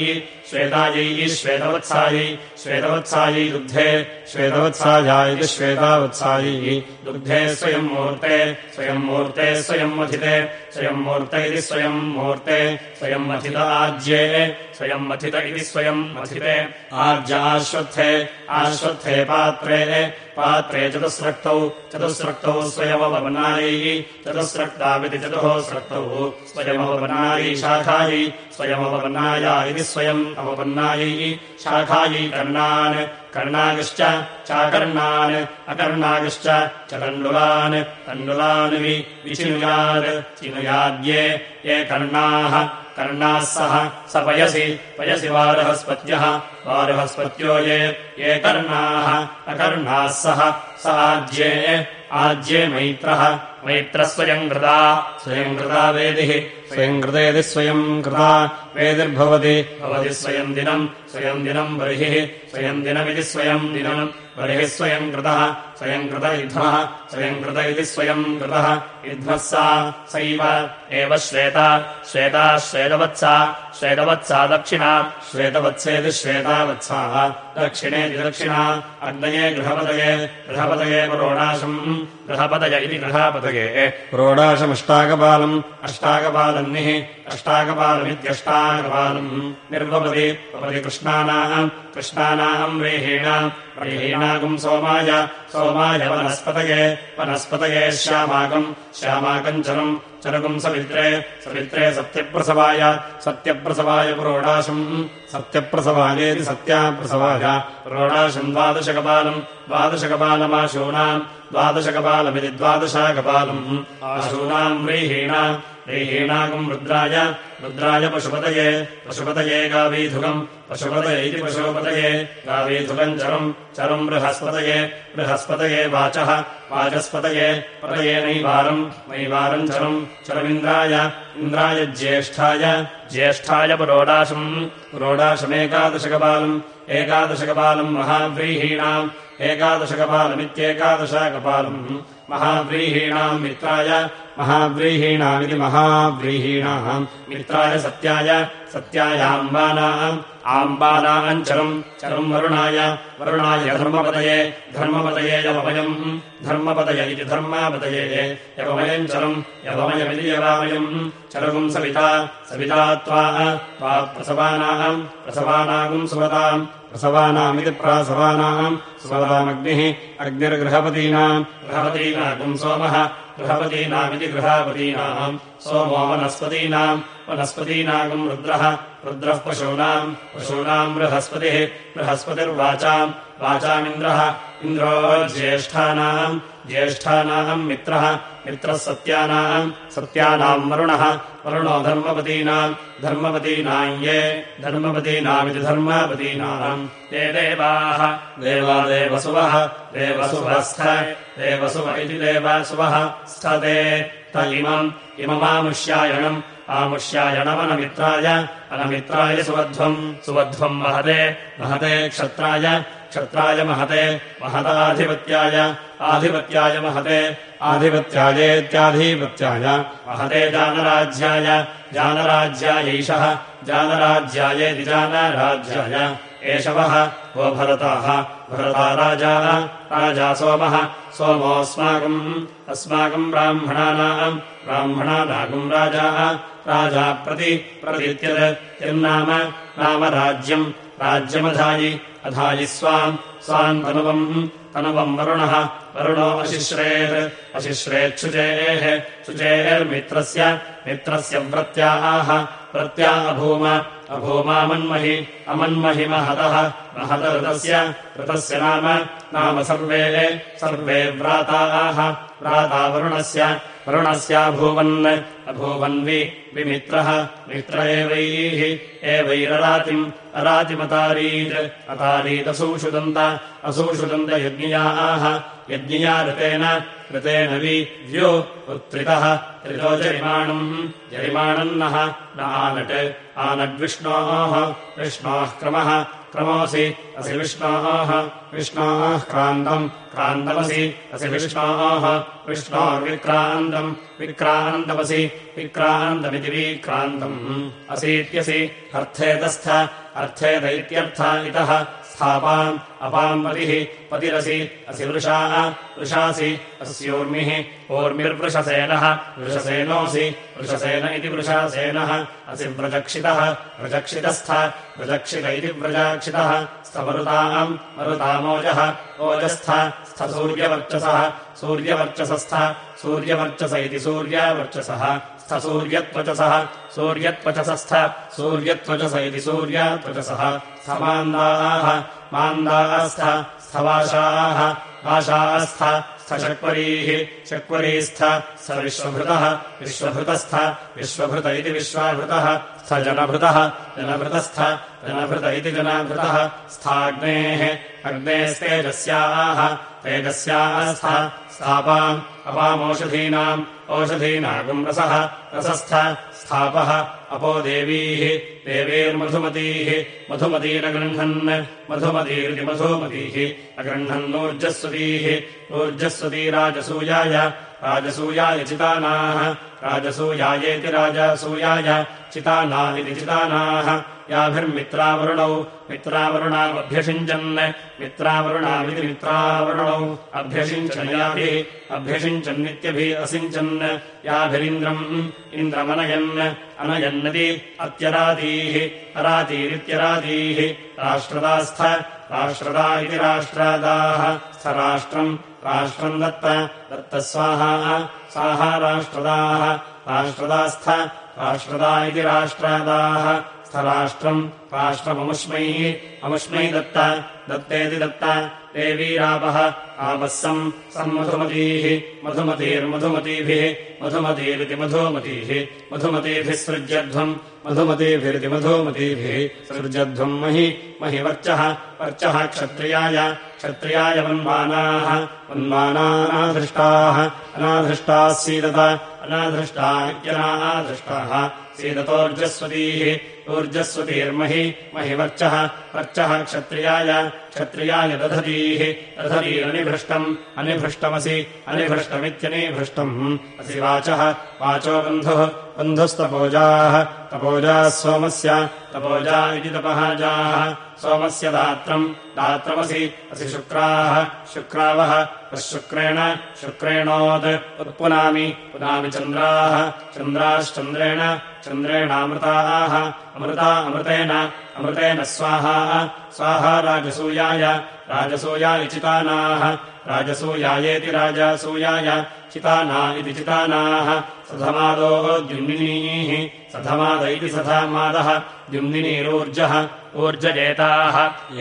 श्वेतायै श्वेतवत्सायै श्वेतवत्सायै दुग्धे श्वेतवत्साया इति दुग्धे स्वयम् मूर्ते स्वयम् मूर्ते स्वयम् मथिते स्वयम् मूर्त इति स्वयम् मूर्ते स्वयम् मथित आज्ये स्वयम् मथित इति स्वयम् मथिते। आज्याश्वत्थे आश्वत्थे पात्रे पात्रे चतुस्रक्तौ चतुस्रक्तौ स्वयमवनायै, चतुस्रक्ताविति चतुः स्रक्तौ स्वयमवनायै शाखायै, स्वयमवनाया इति स्वयम् अवपन्नायै, शाखायै कर्णान् कर्णागश्च चाकर्णान् अकर्णागश्च च तण्डुलान् तण्डुलान् विचिनुयात् चिनुयाद्ये ये कर्णाः कर्णाः सह स पयसि पयसि वारहस्पत्यः वारहस्पत्यो ये ये कर्णाः अकर्णाः सह स आज्ये आज्ये मैत्रः मैत्रः स्वयम् कृता स्वयम् कृता वेदिः स्वयम् कृतेति स्वयम् कृता वेदिर्भवति। भवति स्वयम् दिनम् स्वयम् दिनम् बर्हिः स्वयम् दिनमिति स्वयम् दिनम् बर्हिः स्वयम् कृतः स्वयम् कृत युध्मः स्वयम् कृत इति स्वयम् कृतः। युध्मः सा सैव एव श्वेता श्वेता श्वेतवत्सा श्वेतवत्सा दक्षिणा श्वेतवत्सेति श्वेतावत्साः दक्षिणेति दक्षिणा अग्नये गृहपतये गृहपतये पुरोडाशम् गृहपतय इति गृहापतये। पुरोडाशमष्टाकपालम् निर्वपति भवति कृष्णानाम् कृष्णानाम् व्रीहीणाम् व्रीहीणाकम् सोमाय सोमाय वनस्पतये वनस्पतये श्यामाकम् श्यामाकम् चरम् चरकुम् सवित्रे सवित्रे सत्यप्रसवाय सत्यप्रसवाय पुरोडाशम् सत्यप्रसवायेति सत्याप्रसवाय पुरोडाशम् द्वादशकपालम् द्वादशकपालमाशूनाम् द्वादशकपालमिति द्वादशाकपालम् आशूनाम् व्रीहीणाम् व्रीहीणाकम् रुद्राय रुद्राय पशुपतये पशुपतये गावीधुकम् पशुपतय इति पशुपतये गावीधुकम् चरम् चरम् बृहस्पतये बृहस्पतये वाचः वाचस्पतये पतये नैवारम् नैवारम् चरम् चरमिन्द्राय इन्द्राय ज्येष्ठाय ज्येष्ठाय पुरोडाशम्। पुरोडाशमेकादशकपालम् एकादशकपालम् महाव्रीहीणाम् एकादशकपालमित्येकादशाकपालम् महाव्रीहीणाम् मित्राय महाव्रीहीणामिति महाव्रीहीणाम् मित्राय सत्याय सत्यायाम्बानाम् आम्बानाम् चरम् चरम् वरुणाय वरुणाय धर्मपतये धर्मपतये यवमयम् धर्मपतय इति धर्मापतये यवमयम् चरम् यवमयमिति यवामयम्। चरकुम् सविता सविता त्वा प्रसवानाम् प्रसवानागुम् सुवताम् प्रसवानामिति प्रासवानाम् सुवतामग्निः अग्निर्गृहपतीनाम् गृहपतीनागुम् सोमः गृहपतीनामिति गृहापतीनाम् सोमो वनस्पतीनाम् वनस्पतीनागम् रुद्रः रुद्रः पशूनाम् पशूनाम् बृहस्पतिः बृहस्पतिर्वाचाम् वाचामिन्द्रः इन्द्रो ज्येष्ठानाम् ज्येष्ठानाम् मित्रः मित्रः सत्यानाम् सत्यानाम् वरुणः वरुणो धर्मपतीनाम् धर्मपतीनाम् ये धर्मपतीनामिति धर्मापतीनाम्। ये देवाः देवा देवसुवः देवसुवस्थ देवसुव इति देवासुवः स्थते त। इमम् इममामुष्यायणम् आमुष्यायणमनमित्राय अनमित्राय सुवध्वम् सुवध्वम् महते महते क्षत्राय क्षत्राय महते महताधिपत्याय आधिपत्याय महते आधिपत्यायेत्याधिपत्याय महते जानराज्याय जानराज्यायैषः जानराज्यायेति जानराज्याय एषवः वो भरताः भरता राजा राजा सोमः सोमोऽस्माकम् अस्माकम् ब्राह्मणानाम् ब्राह्मणानागुम् राजा राजा प्रति प्रतीत्यत् यन्नाम नाम राज्यम् राज्यमधायि अधायि स्वाम् स्वाम् तनुवम् तनुवम् वरुणः वरुणो अशिश्रेत् अशिश्रेच्छुचेः शुचेर्मित्रस्य मित्रस्य व्रत्याः प्रत्या अभूम अभूमामन्महि अमन्महि महत ऋतस्य ऋतस्य नाम नाम सर्वे सर्वे व्राताः व्राता वरुणस्य वरुणस्याभूवन् अभूवन्वि विमित्रः मित्र एवैः एवैररातिम् अरातिमतारीत् अतारीदसूषुदन्त असूषुदन्त यज्ञियाः यज्ञिया ऋतेन ऋतेन वि व्यो उत्त्रितः त्रितो जरिमाणम् जरिमाणन्नः न आनट् आनड्विष्णोः विष्णोः क्रमः क्रमोऽसि असि विष्णोः। विष्णोः क्रान्तम्। क्रान्तमसि। असि विष्णोः। विष्णोर्विक्रान्तम् विक्रान्तमसि। विक्रान्तमिति विक्रान्तम् असीत्यसि। अर्थेतस्थ। अर्थेत इत्यर्थ इतः स्थापाम् अपाम् पतिः पतिरसि असि वृषाः वृषासि अस्योर्मिः ओर्मिर्वृषसेनः वृषसेनोऽसि वृषसेन इति वृषासेनः असि व्रजक्षितः व्रजक्षितस्थ व्रजक्षित इति व्रजाक्षितः स्थमरुताम् मरुतामोजः ओजस्थ स्थ सूर्यवर्चसः सूर्यवर्चसस्थ सूर्यवर्चस इति सूर्यावर्चसः सूर्यत्वचसः सूर्यत्वचसस्थ सूर्यत्वचस इति सूर्यात्वचसः स्थमान्दाः मान्दास्थ स्थवाशाः आशास्थ स्थशक्वरीः शक्वरीस्थ स विश्वभृतः विश्वभृतस्थ विश्वभृत इति विश्वाभृतः स्थ जनभृतः जनभृतस्थ जनभृत इति जनाभृतः स्थाग्नेः अग्नेस्तेजस्याः तेजस्याः स्थ स्थापा अपामोषधीनाम् ओषधीनागम् रसः रसस्थ स्थापः अपो देवीः देवीर्मधुमतीः मधुमतीरगृह्णन् मधुमतीरिति मधुमतीः अगृह्णन्नूर्जस्वतीः ऊर्जस्वती राजसूयाय चितानाः। राजसूयायेति राजसूयाय चिताना इति चितानाः। याभिर्मित्रावरुणौ। मित्रावरुणावभ्यषिञ्चन् मित्रावरुणाविति मित्रावरुणौ। अभ्यषिञ्चन्याभिः। अभ्यषिञ्चन्नित्यभिः असिञ्चन्। याभिरिन्द्रम् इन्द्रमनयन्। अनयन्नति अत्यरातीः। अरातीरित्यरातीः। राष्ट्रदास्थ। राष्ट्रदा इति राष्ट्रादाः। स्थ राष्ट्रम् राष्ट्रम् दत्त। दत्तस्वाहा स्वाहा। राष्ट्रदाः। राष्ट्रदास्थ। राष्ट्रदा इति राष्ट्रादाः। स्थराष्ट्रम् राष्ट्रममुष्मैः। अमुष्मै दत्त। दत्तेति दत्त। देवीरापः आपः सम् सम्मधुमतीः। मधुमतीर्मधुमतीभिः। मधुमतीरिति मधुमतीः। मधुमतीभिः सृज्यध्वम्। मधुमतीभिरिति मधुमतीभिः सृजध्वम् महि महि वर्चः। वर्चः क्षत्रियाय क्षत्रियाय वन्मानाः वन्मानानाधृष्टाः अनाधृष्टाः सीदत अनाधृष्टा इत्यनाधृष्टाः सीदतोर्जस्वतीः ऊर्जस्वतीर्महि महि वर्चः वर्चः क्षत्रियाय क्षत्रियाय दधतीः दधतीरनिभृष्टम् अनिभृष्टमसि अनिभृष्टमित्यनिभृष्टम्। असि वाचः वाचो बन्धुः बन्धुस्तपोजाः तपोजाः सोमस्य तपोजा इति तपहाजाः सोमस्य दात्रम् दात्रमसि असि शुक्राः शुक्रावः शुक्रेण शुक्रेणोद् उत्पुनामि पुनामि चन्द्राः चन्द्राश्चन्द्रेण चन्द्रेणामृताः अमृता अमृतेन अमृतेन स्वाहा स्वाहा राजसूयाय राजसूयाय चितानाः राजसूयायेति राजासूयाय चिताना इति चितानाः सधमादो द्युम्निनीः सधमाद इति सधमादः द्युम्निनीरूर्जः ऊर्जजेताः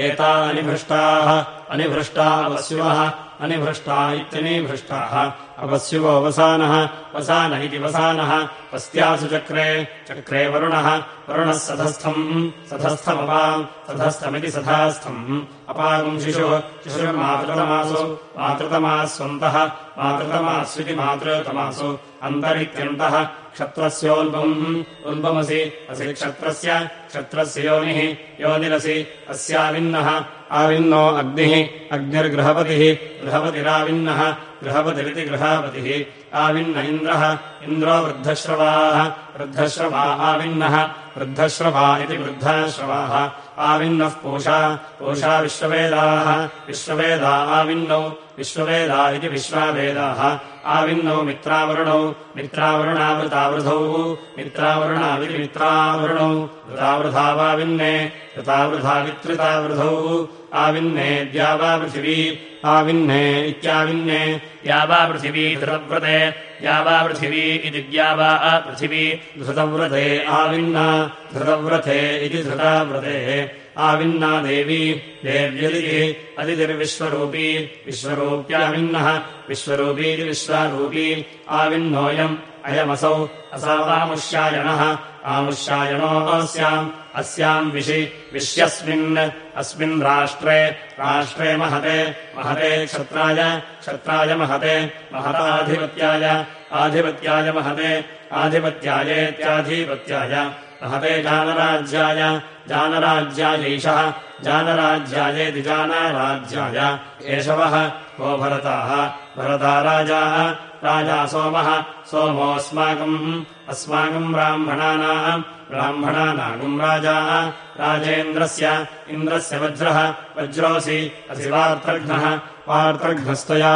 एता अनिभृष्टाः अनिभृष्टा वस्युवः अनिभृष्टा इत्यनिभृष्टाः अपस्युवो वसानः वसान इति वसानः पस्त्यासु चक्रे चक्रे वरुणः वरुणः सधस्थम् सधस्थमपाम् सधस्थमिति सधास्थम्। अपागम् शिशुः शिशुर्मातृतमासु मातृतमास्वन्तः मातृतमास्विति मातृतमासु। अन्तरित्यन्तः क्षत्रस्योल्बम् उल्बमसि असि क्षत्रस्य क्षत्रस्य योनिः योनिरसि अस्याविन्नः आविन्नो अग्निः अग्निर्गृहपतिः गृहपतिराविन्नः गृहपतिरिति गृहापतिः आविन्न इन्द्रः इन्द्रो वृद्धश्रवाः वृद्धश्रवा आविन्नः वृद्धश्रवा इति वृद्धाश्रवाः आविन्नः पूषा पूषा विश्ववेदाः विश्ववेदा आविन्नौ विश्ववेदा इति विश्वावेदाः आविन्नौ मित्रावरुणौ मित्रावरुणावृतावृधौ मित्रावरुणाविति मित्रावरुणौ वृतावृधा वाविन्ने आविन्ने द्यावा पृथिवी आविन्ने इत्याविन्ने द्यावा पृथिवी धृतव्रते द्यावा पृथिवी इति द्यावा पृथिवी धृतव्रते आविन्ना धृतव्रते इति धृताव्रते। आविन्ना देवी देव्यदिः अदितिर्विश्वरूपी विश्वरूप्याविन्नः विश्वरूपीति विश्वारूपी आविन्नोऽयम् अयमसौ असवामुष्यायणः आमुष्यायणोऽस्याम् अस्याम् विशि विश्यस्मिन् अस्मिन् राष्ट्रे राष्ट्रे महते महते क्षत्राय क्षत्राय महते महताधिपत्याय आधिपत्याय महते आधिपत्यायेत्याधिपत्याय महते जानराज्याय जानराज्यायैषः जानराज्यायेति जानराज्याय एषवः को भरताः भरता राजाः राजा सोमः सोमोऽस्माकम् अस्माकम् ब्राह्मणानाम् ब्राह्मणानागुम् राजाः। राजेन्द्रस्य इन्द्रस्य वज्रः वज्रोऽसि असि वार्त्रघ्नः वार्त्रघ्नस्त्वया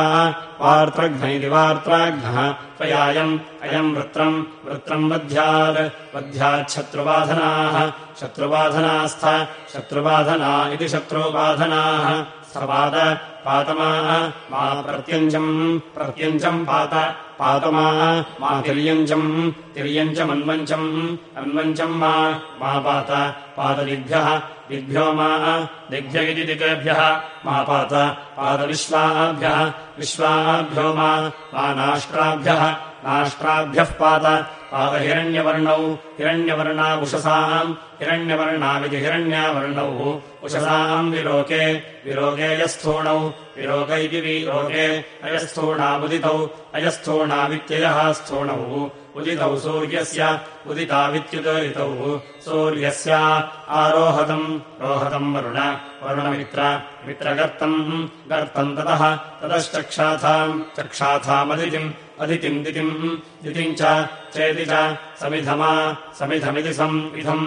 वार्त्रघ्न इति वार्त्राघ्नः। त्वयायम् अयम् वृत्रम् वृत्रम् वध्यात् वध्याच्छत्रुबाधनाः शत्रुबाधनास्थ शत्रुबाधना इति शत्रुबाधनाः स्थपाद पातमा मा प्रत्यञ्जम् प्रत्यञ्जम् पात पातमा मा तिर्यञ्जम् तिर्यञ्जमन्वञ्चम् अन्वञ्चम् मा मा पात पाददिभ्यः दिग्भ्यो मा दिग्भ्य इति दिग्भ्यः मा पात पादविश्वाभ्यः विश्वाभ्यो मा नाष्ट्राभ्यः नाष्ट्राभ्यः पात पादहिरण्यवर्णौ हिरण्यवर्णा उषसाम् हिरण्यवर्णाविति हिरण्यावर्णौ। उषसाम् विलोके विलोके यस्थूणौ विलोक इति विलोके अयस्थूणावुदितौ अयस्थूणावित्ययः स्थूणौ। उदितौ सूर्यस्य उदितावित्युदयितौ। सूर्यस्य आरोहतम् रोहतम् वरुण वरुणमित्र मित्रगर्तम् गर्तम् ततः ततश्चक्षाथाम् चक्षाथामदितिम् अदितिम् दितिम् दितिम् च चेति च समिधमा समिधमिति सम् इधम्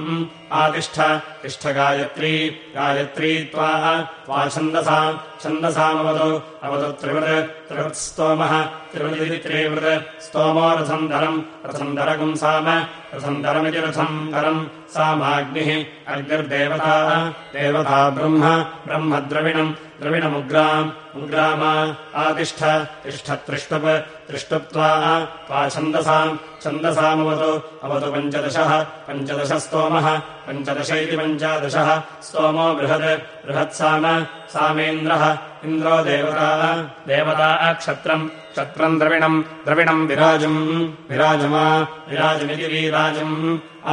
आतिष्ठ तिष्ठ गायत्री त्वा छन्दसाम् छन्दसामवतु अवतु त्रिवृत् त्रिवृत्स्तोमः त्रिवृदिति त्रिवृत् स्तोमो रथम् रथम् साम रथम् रथम् करम् सामाग्निः अग्निर्देवता देवता ब्रह्म ब्रह्म द्रविणम् द्रविणमुग्राम् उग्रामा आतिष्ठ तिष्ठ त्रिष्टुप् त्रिष्टुप्त्वा त्वा छन्दसाम् छन्दसामवतु अवतु पञ्चदशः पञ्चदश स्तोमः पञ्चदश इति पञ्चादशः स्तोमो बृहत् बृहत्साम सामेन्द्रः इन्द्रो देवता देवता क्षत्रम् क्षत्रम् द्रविणम् द्रविणम् विराजम् विराजमा विराजमिति विराजम्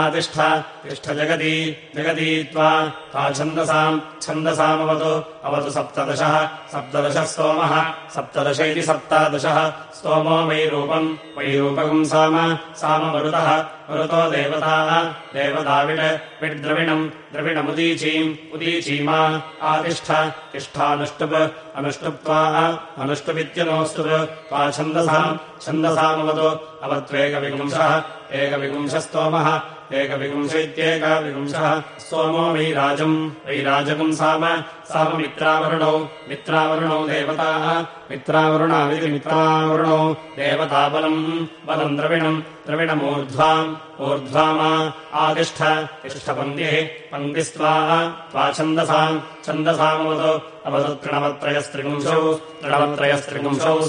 आतिष्ठ तिष्ठ जगति त्वा। ता छन्दसाम् छन्दसामवतु अवतु सप्तदशः सप्तदश स्तोमः सप्तदश इति सप्तादशः स्तोमो वैरूपम् वैरूपकम् साम साममरुतः मरुतो देवता देवताविड् विड्द्रविणम् द्रविणमुदीचीम् उदीचीमा। आतिष्ठ तिष्ठानुष्टुप् अनुष्टुप्त्वा अनुष्टुपित्यनोऽस्तुप् त्वा छन्दसाम् छन्दसामवतु अवत्वेकविपुंसः एकविपुंशस्तोमः एकविपुंश इत्येकविपुंशः स्तोमो वैराजम् वैराजकम् साम साममित्रावरुणौ मित्रावरुणौ देवताः मित्रावरुणाविति मित्रावरुणौ देवताबलम् बलम् द्रविणम् द्रविणमूर्ध्वाम् ऊर्ध्वामा आतिष्ठ तिष्ठपन्दिः पन्दिस्त्वा त्वा छन्दसाम् छन्दसामवतु अवतु तृणवत्रयस्त्रिपुंशौ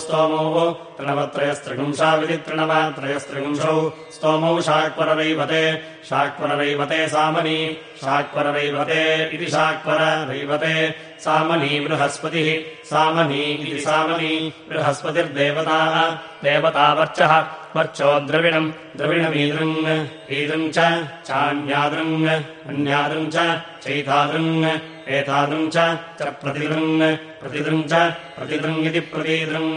स्तोमौ तृणवत्रयस्त्रिपुंशाविति तृणवत्रयस्त्रिपुंशौ स्तोमौ शाक्वररैवते शाक्वररैवते सामनी। शाक्वररैवते इति शाक्वररैवते सामनी बृहस्पतिः। सामनी इति सामनी बृहस्पतिर्देवताः। देवतावर्चः वर्चो। द्रविणम्। द्रविणमीदृङ् ईदृङ् च चान्यादृङ् अन्यादृङ् च चैतादृङ् एतादृङ् च प्रतिदृङ् प्रतिदृङ् च प्रतिदृङ् इति प्रतीदृङ्,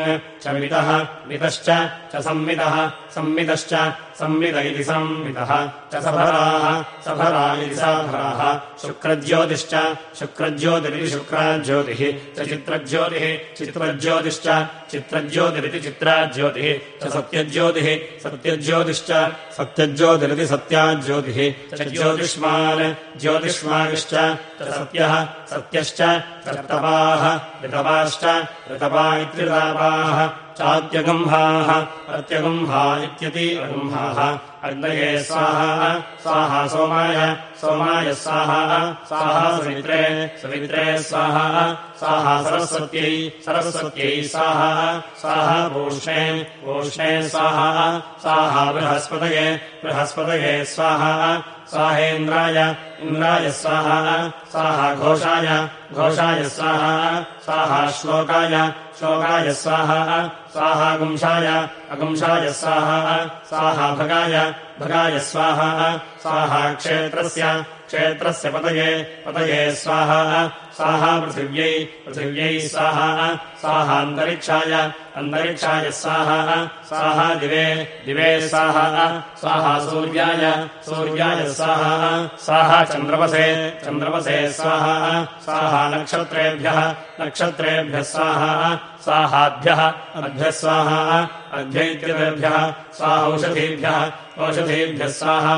च मितः, मितश्च, च संवितः संवितश्च संवित इति संवितः च सफराः सफरा इति साफराः शुक्रज्योतिश्च, शुक्रज्योतिरिति शुक्राज्योतिः, च चित्रज्योतिः, चित्रज्योतिश्च, चित्रज्योतिरिति चित्राज्योतिः, च सत्यज्योतिः, सत्यज्योतिश्च, सत्यज्योतिरिति सत्याज्योतिः, च ज्योतिष्मान् ज्योतिष्मानिश्च च सत्यः, सत्यश्च ऋतपाः ऋतपाश्च ऋतपा इत्यृतापाः चात्यगम्भाः प्रत्यगम्भा इत्यति अगम्भाः अग्नये स्वाहा स्वाहा सोमाय सोमाय स्वाहा स्वाहा सवित्रे सवित्रे स्वाहा स्वाहा सरस्वत्यै सरस्वत्यै स्वाहा स्वाहा भूष्णे भूष्णे स्वाहा स्वाहा बृहस्पतये बृहस्पतये स्वाहा स्वाहेन्द्राय इन्द्राय स्वाहा स्वाहा घोषाय घोषाय स्वाहा स्वाहा श्लोकाय श्लोकाय स्वाहा स्वाहा गुंशाय अगुंशाय स्वाहा स्वाहा भगाय भगाय स्वाहा। स्वाहा क्षेत्रस्य। क्षेत्रस्य पतये पतये स्वाहा स्वाहा पृथिव्यै पृथिव्यै स्वाहा स्वाहान्तरिक्षाय अन्तरिक्षाय स्वाहा स्वाहा दिवे दिवे स्वाहा स्वाहा सूर्याय सूर्याय स्वाहा स्वाहा चन्द्रवसे चन्द्रवसे स्वाहा स्वाहा नक्षत्रेभ्यः नक्षत्रेभ्यः स्वाहा स्वाहाभ्यः अभ्यः स्वाहा अभ्यैत्यतेभ्यः स्वाहौषधीभ्यः ओषधीभ्यः स्वाहा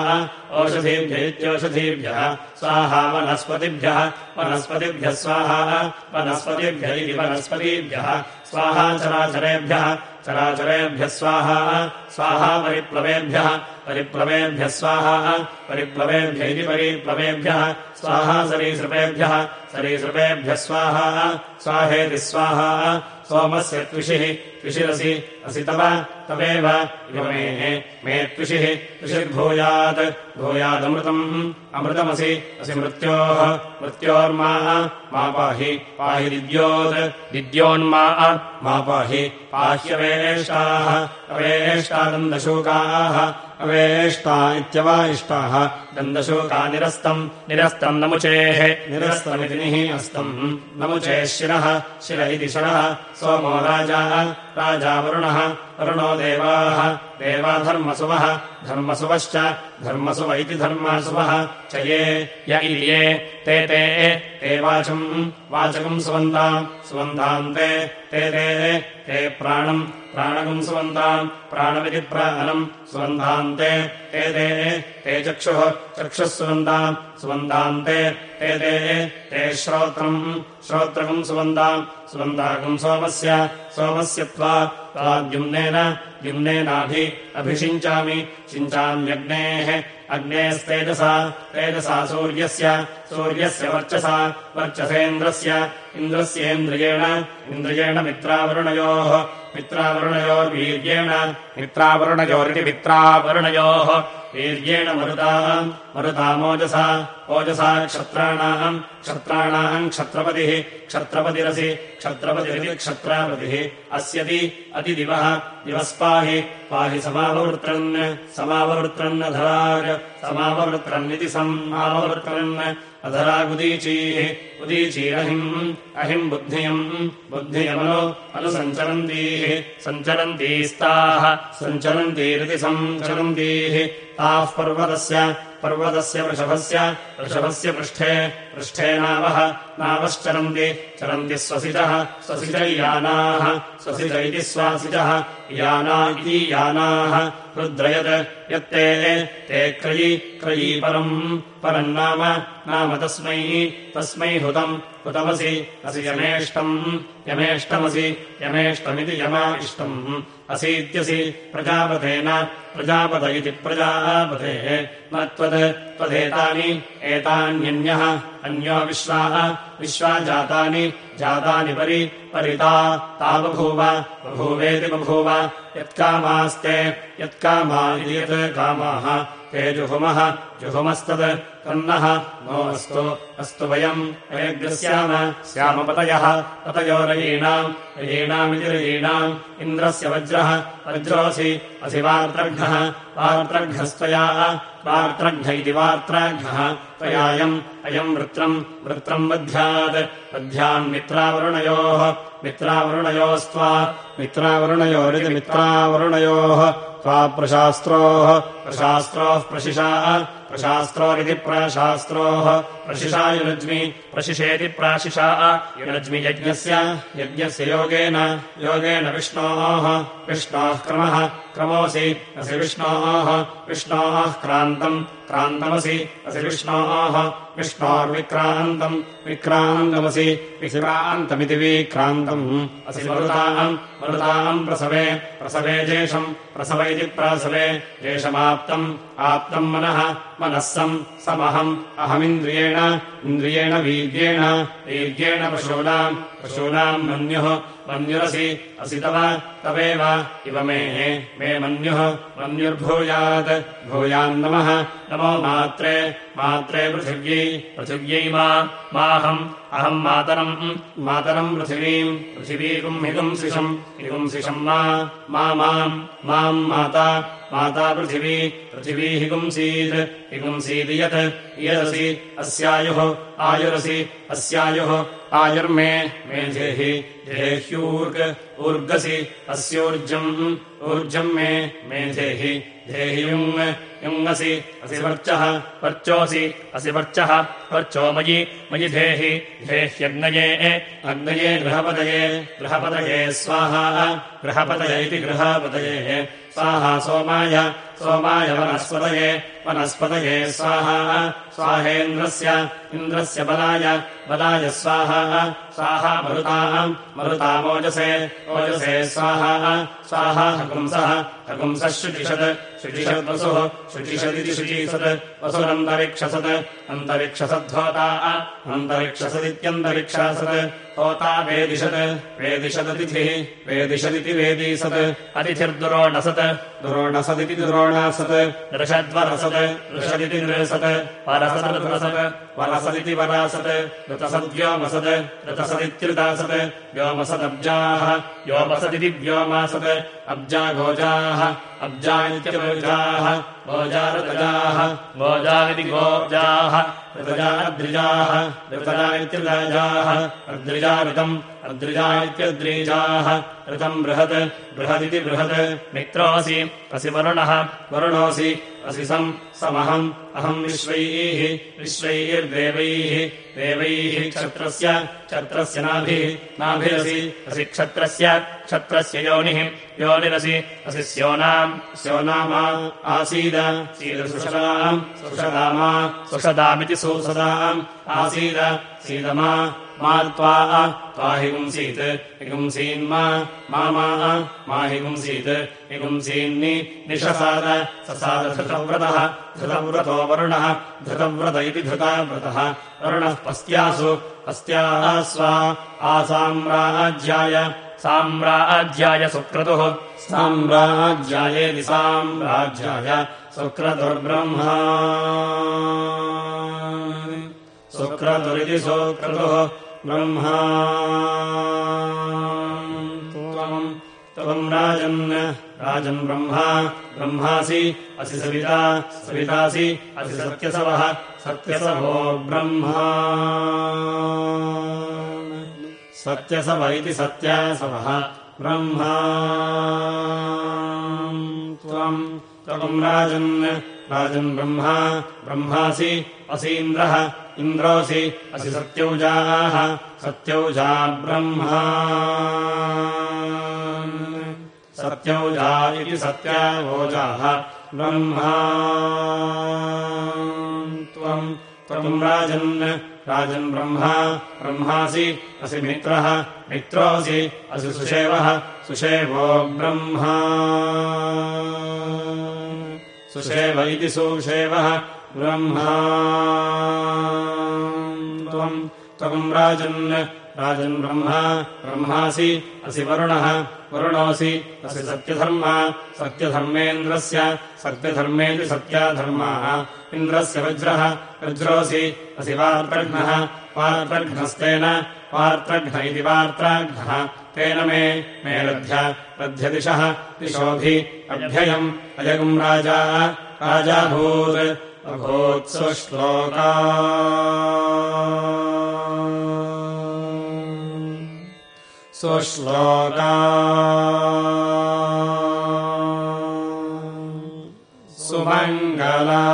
ओषधीभ्य इत्यौषधीभ्यः स्वाहा वनस्पतिभ्यः वनस्पतिभ्यः स्वाहा वनस्पतिभ्य इति वनस्पतिभ्यः। स्वाहा चराचरेभ्यः चराचरेभ्यः स्वाहा स्वाहा परिप्लवेभ्यः परिप्लवेभ्यः स्वाहा परिप्लवेभ्य इति परिप्लवेभ्यः। स्वाहा सरीसृपेभ्यः सरीसृपेभ्यः स्वाहा स्वाहेति स्वाहा सोमस्य त्विषिः त्विषिरसि असि तव तवेव इव मे मे त्विषिः त्विषिर्भूयात् भूयादमृतम् अमृतमसि असि मृत्योः मृत्योर्मा मा पाहि पाहि दिद्योत् दिद्योन्मा मा पाहि पाह्यवेष्टाः दन्दशूकाः अवेष्टा इत्यवा दन्दशूका निरस्तम् निरस्तम् नमुचेः। निरस्तमिति निः अस्तम्। नमुचेः शिरः शिर इति शिरः। सोमो राजा राजा वरुणः वरुणो देवाः। देवा धर्मसुवः धर्मसुवश्च धर्मसुव इति धर्मासुवः। च ये य इति ये ते ते ते वाचम् वाचकम् सुवन्ताम्। सुवन्तान्ते ते ते ते प्राणम् प्राणकम् सुवन्ताम् प्राणमिति प्राणम् सुवन्तान्ते ते ते ते चक्षुः चक्षुः सुवन्ताम् सुवन्तान्ते ते ते ते श्रोत्रम् श्रोत्रकम् सुवन्ताम् सुवन्ताकम् सोमस्य सोमस्य त्वा त्वाद्युम्नेन द्युम्नेनाभि अभिषिञ्चामि सिञ्चाम्यग्नेः अग्नेस्तेजसा तेजसा सूर्यस्य सूर्यस्य वर्चसा वर्चसेन्द्रस्य इन्द्रस्येन्द्रियेण इन्द्रियेण मित्रावरुणयोः मित्रावरुणयोर्वीर्येण मित्रावरुणयोरिति मित्रावरुणयोः वीर्येण मरुताम् मरुतामोजसा ओजसा क्षत्राणाम् क्षत्राणाम् क्षत्रपतिः क्षत्रपतिरसि क्षत्रपतिरिति क्षत्रापतिः। अस्यति अतिदिवः दिवस्पाहि पाहि समाववृत्रन् समाववृत्रन्नधराग समाववृत्रन्निति समाववृत्रन् अधरागुदीचीः उदीचीरहिम् अहिम् बुद्धियम् बुद्धियमनु अनुसञ्चरन्तीः। सञ्चरन्तीस्ताः सञ्चरन्तीरिति सञ्चरन्तीः ताः पर्वतस्य पर्वतस्य वृषभस्य वृषभस्य पृष्ठे पृष्ठे नावः नावश्चरन्ति चरन्ति स्वसिजः स्वसिजैयानाः स्वसिज इति स्वासिजः याना इति यानाः रुद्रयत् यत्ते ते क्रयि क्रयी परम् परम् नाम नाम तस्मै तस्मै हुतम् हुतमसि असि यमेष्टम् यमेष्टमसि यमेष्टमिति यमा इष्टम् असीत्यसि प्रजापतेन प्रजापत इति प्रजापतेः। न त्वत् त्वदेतानि एतान्यन्यः। अन्यो विश्वाः विश्वा जातानि जातानि परि परिता बभूव बभूवेति बभूव यत्कामास्ते यत्कामा इति यत् कामाः ते जुहुमः जुहुमस्तत् तन्नः नो अस्तु अस्तु वयम् वयग्रस्याम स्यामपतयः पतयो रयीणाम् रयीणामिति रयीणाम् इन्द्रस्य वज्रः वज्रोऽसि असि वार्त्रघ्नः वार्त्रघ्नस्त्वया वार्त्रघ्न इति वार्त्राघ्नः त्वयायम् अयम् वृत्रम् वृत्रम् वध्यात् वध्यान्मित्रावरुणयोः मित्रावरुणयोस्त्वा मित्रावरुणयोरिति मित्रावरुणयोः त्वा प्रशास्त्रोः प्रशास्त्रोः प्रशिषा प्रशास्त्रोरिति प्राशास्त्रोः प्रशिषा युनज्मि प्रशिषेति प्राशिषा। युनज्मि यज्ञस्य यज्ञस्य योगेन योगेन विष्णोः विष्णोः क्रमः। क्रमोऽसि असि विष्णोः विष्णोः क्रान्तम् क्रान्तमसि असि विष्णोः विष्णोर्विक्रान्तम् विक्रान्तमसि विक्रान्तमिति विक्रान्तम्। असि मरुताम् मरुताम् प्रसवे प्रसवे जेषम् प्रसव इति प्रासवे जेषमाप्तम् आप्तम् मनः मनः सम् समहम् अहमिन्द्रियेण इन्द्रियेण वीर्येण वीर्येण पशूनाम् पशूनाम् मन्युः मन्युरसि असि तव तवेव इव मे मे मन्युः मन्युर्भूयात् भूयान्नमः नमो मात्रे मात्रे पृथिव्यै पृथिव्यै मा माहम् अहम् मातरम् मातरम् पृथिवीम् पृथिवीकुम् हिगुंसिषम् हिगुंसिषम् मा माम् माम् माता माता पृथिवी पृथिवी हिगुंसीत्, हिगुंसीति यत् यदसि अस्यायुः, आयुरसि, अस्यायुः, आयुर्मे, मे धेहि देह्यूर्ग ऊर्गसि, अस्योर्जम्, ऊर्जम् मे मे धेहि धेहि युङ् युङसि असि वर्चः वर्चोऽसि असि वर्चः वर्चो मयि मयि धेहि धेह्यग्नये अग्नये गृहपदये गृहपदये स्वाहा गृहपदय इति गृहपदये स्वाहा सोमाय सोमाय वनस्पतये वनस्पतये स्वाहा। स्वाहेन्द्रस्य इन्द्रस्य बलाय बलाय स्वाहा। स्वाहा मरुताम् मरुतामोजसे ओजसे स्वाहा। स्वाहा हपुंसः हपुंसः शुचिषत् शुचिषद्वसुः शुचिषदिति शुचीसत् वसुरन्तरिक्षसत् अन्तरिक्षसद्धोता अन्तरिक्षसदित्यन्तरिक्षासत् होता वेदिशत् वेदिशदतिथिः वेदिशदिति वेदीसत् अतिथिर्दुरोणसत् दुरोणसदिति दुरोणासत् दृषद्वरसत् दृषदिति नृसत् परसदृसत् वरसदिति वरासत् ऋतसद्व्योमसत् ऋतसदित्युतासत् व्योमसदब्जाः व्योमसदिति व्योमासत् अब्जा गोजाः अब्जा इत्यजाः गोजाऋतजाः गोजाविति गोजाः ऋतजा अद्रिजाः ऋतजा इत्यजाः अद्रिजा ऋतम् अद्रिजा इत्यद्रिजाः ऋतम् बृहत् बृहदिति बृहत्। मित्रोऽसि असि वरुणः वरुणोऽसि असि सम् समहम्। अहम् विश्वैः विश्वैर्देवैः। देवैः क्षत्रस्य क्षत्रस्य नाभिः। नाभिरसि असि क्षत्रस्य क्षत्रस्य योनिः। योनिरसि असि स्योनाम् स्योनामा आसीद। सीदसुषदाम् सुषदामा सुषदामिति सुसदाम्। आसीद सीदमा मा त्वा त्वाहिगुंसीत् हिगुंसीन्मा मा मा हिगुंसीत् हिगुंसीन्नि निशसाद ससाद धृतव्रतः धृतव्रतो वरुणः धृतव्रत इति धृताव्रतः वरुणः पस्त्यासु पस्त्याः स्वा आसाम्राज्याय साम्राज्याय सुक्रतुः साम्राज्यायेति साम्राज्याय सुक्रतुर्ब्रह्मा। सुक्रतुरिति सुक्रतुः ब्रह्मा। त्वम् त्वम् राजन् राजन् ब्रह्मा। ब्रह्मासि असि सविता सवितासि असि सत्यसवः सत्यसवो ब्रह्मा। सत्यसव इति सत्यासवः ब्रह्मा। त्वम् त्वम् राजन् राजन् ब्रह्मा ब्रह्मासि असीन्द्रः इन्द्रोऽसि असि सत्यौजाः सत्यौजा ब्रह्मा सत्यौजा इति सत्यावोजाः ब्रह्मा। त्वम् त्वम् राजन् राजन् ब्रह्मा ब्रह्मासि असि मित्रः मित्रोऽसि असि सुषेवः सुषेवो ब्रह्मा। सुषेव इति सुषेवः ब्रह्मा। त्वम् त्वम् राजन् राजन् ब्रह्मा ब्रह्मासि असि वरुणः वरुणोऽसि असि सत्यधर्मा सत्यधर्मेन्द्रस्य सत्यधर्मेति सत्याधर्माः इन्द्रस्य वज्रः वज्रोऽसि असि वार्त्रघ्नः वार्त्रघ्नस्तेन वार्त्रघ्न इति वार्त्राघ्नः तेन मे मे लभ्य लभ्यदिशः दिशोभि अभ्ययम् अयगुम् राजा राजाभूत् अभूत्सु श्लोका सुश्लोका सुमङ्गला।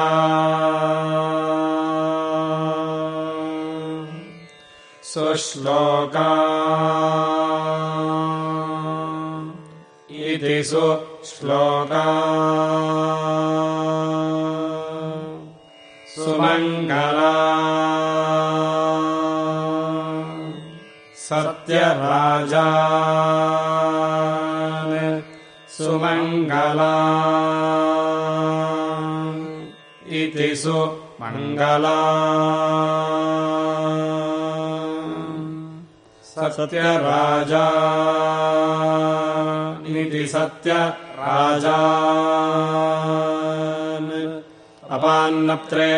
सुश्लोका इति सुश्लोका। सुमङ्गला सत्यराजा सुमङ्गला इति सुमङ्गला सत्यराजा इति सत्यराजा अपान्नप्त्रे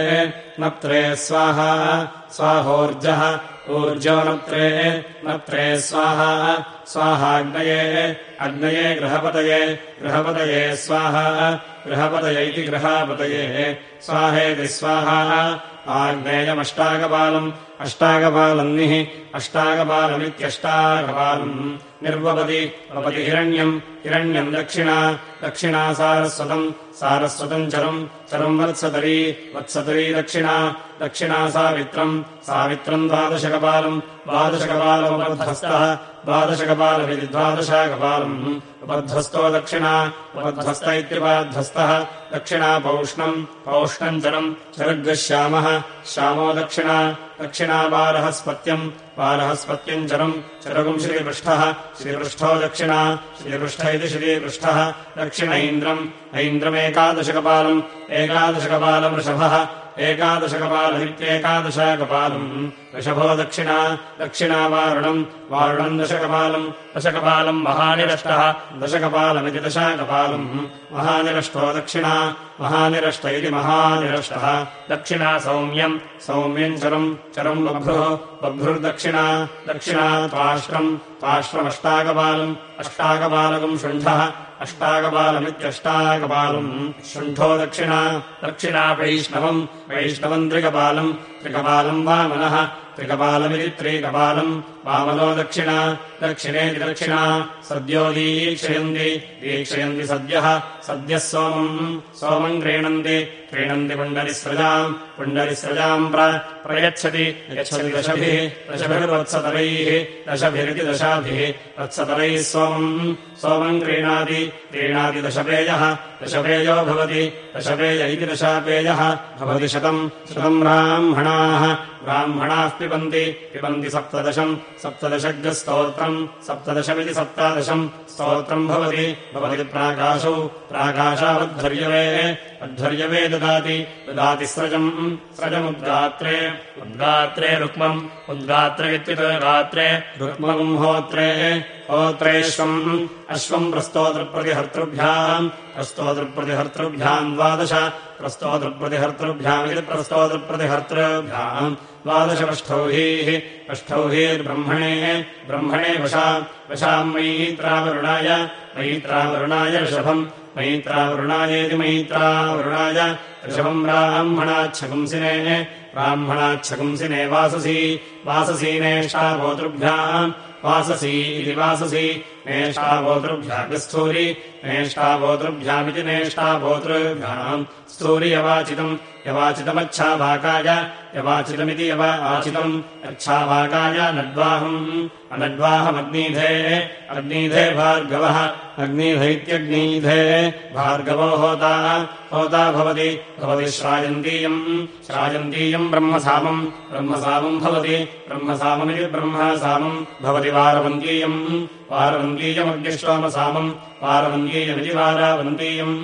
नप्त्रे स्वाहा स्वाहोर्जः ऊर्जो नप्त्रे नप्त्रे स्वाहा स्वाहाग्नये अग्नये गृहपतये गृहपतये स्वाहा गृहपतय इति गृहापतये स्वाहेति स्वाहा आग्नेयमष्टाकपालम् अष्टाकपालन्निः अष्टाकपालमित्यष्टाकपालम् निर्वपति वपति हिरण्यम् हिरण्यम् दक्षिणा दक्षिणा सारस्वतम् सारस्वतम् चरम् चरम् वत्सतरी वत्सतरी दक्षिणा दक्षिणा सावित्रम् सावित्रम् द्वादशकपालम् द्वादशकपालमुपध्वस्तः द्वादशकपालमिति द्वादशाकपालम् उपध्वस्तो दक्षिणा उपध्वस्त इत्युपाध्वस्तः दक्षिणा पौष्णम् पौष्णम् चरम् चरग्श्यामः श्यामो दक्षिणा बारहस्पत्यम् बारहस्पत्यम् चरम्। चरगुम् श्रीपृष्ठः। श्रीपृष्ठो दक्षिणा। श्रीपृष्ठ इति श्रीपृष्ठः। दक्षिण ऐन्द्रम् ऐन्द्रमेकादशकपालम् एकादशकपालवृषभः एकादशकपालमित्येकादशाकपालम्। वृषभो दक्षिणा दक्षिणा वारुणम् वारुणम् दशकपालम् दशकपालम् महानिरष्टः दशकपालमिति दशाकपालम्। महानिरष्टो दक्षिणा महानिरष्ट इति महानिरष्टः। दक्षिणा सौम्यम् सौम्यम् चरम् चरम् बभ्रुः बभ्रुर्दक्षिणा दक्षिणा त्वाष्ट्रम् त्वाष्ट्रमष्टाकपालम् अष्टाकपालकम् शुण्ठः अष्टाकपालमित्यष्टाकपालम् शुण्ठो दक्षिणा दक्षिणा वैष्णवम्। वैष्णवम् त्रिकपालम् त्रिकपालम् वामनः त्रिकपालमिति त्रिकपालम् वामनो दक्षिणा दक्षिणेति दक्षिणा। सद्यो दीक्षयन्ति। दीक्षयन्ति सद्यः। सद्यः सोमम्। सोमम् क्रीणन्ति क्रीणन्ति पुण्डरिस्रजाम् पुण्डरिस्रजाम् प्रयच्छति यच्छति दशभिः दशभिर्वत्सतरैः दशभिरिति दशाभिः वत्सतरैः सोमम्। सोमम् क्रीणाति क्रीणाति दशपेयः दशपेयो भवति दशपेय इति दशापेयः भवति शतम् शतम् ब्राह्मणाः। ब्राह्मणाः पिबन्ति पिबन्ति सप्तदशम् सप्तदशग्रस्तोत्रम् सप्तदशमिति सप्तादशम् स्तोत्रम् भवति भवति प्राकाशौ प्राकाशावद्धर्यवे अध्वर्यवे ददाति ददाति स्रजम् स्रजमुद्गात्रे उद्गात्रे रुक्मम् उद्गात्रे इत्युद्गात्रे रुक्मम् होत्रे होत्रेष्वम् अश्वम् प्रस्तोत्रप्रतिहर्तृभ्याम् प्रस्तोत्रप्रतिहर्तृभ्याम् द्वादश प्रस्तोत्रप्रतिहर्तृभ्यामिति प्रस्तोत्रप्रतिहर्तृभ्याम् द्वादशपष्ठौहीः अष्ठौहीर्ब्रह्मणे ब्रह्मणे वशा वशाम् मयीत्रावरुणाय मयीत्रावरुणाय ऋषभम् मैत्रावरुणायेति मैत्रावरुणाय ऋषभम् ब्राह्मणाच्छगुंसिने ब्राह्मणाच्छगुंसिने वाससी वाससीनेष्टाभोतृभ्याम् वाससी इति वाससी नेष्टाभोतृभ्याग्रस्थूरि नेष्टाभोतृभ्यामिति नेष्टाभोतृभ्याम् स्तूरि यवाचितम् यवाचितमच्छाभाकाय यवाचितमिति यव आचितम् अच्छाभाकाय नड्वाहम् अनड्वाहमग्नीधे अग्नीधे भार्गवः अग्निधैत्यग्नीधे भार्गवो होता होता भवति भवति श्रायन्तीयम् श्रायन्तीयम् ब्रह्मसामम् ब्रह्मसामम् भवति ब्रह्मसाममिति ब्रह्मसामम् भवति वारवन्तीयम् वारवन्तीयमग्निष्टोमसामम् वारवन्तीयमिति वारावन्तीयम्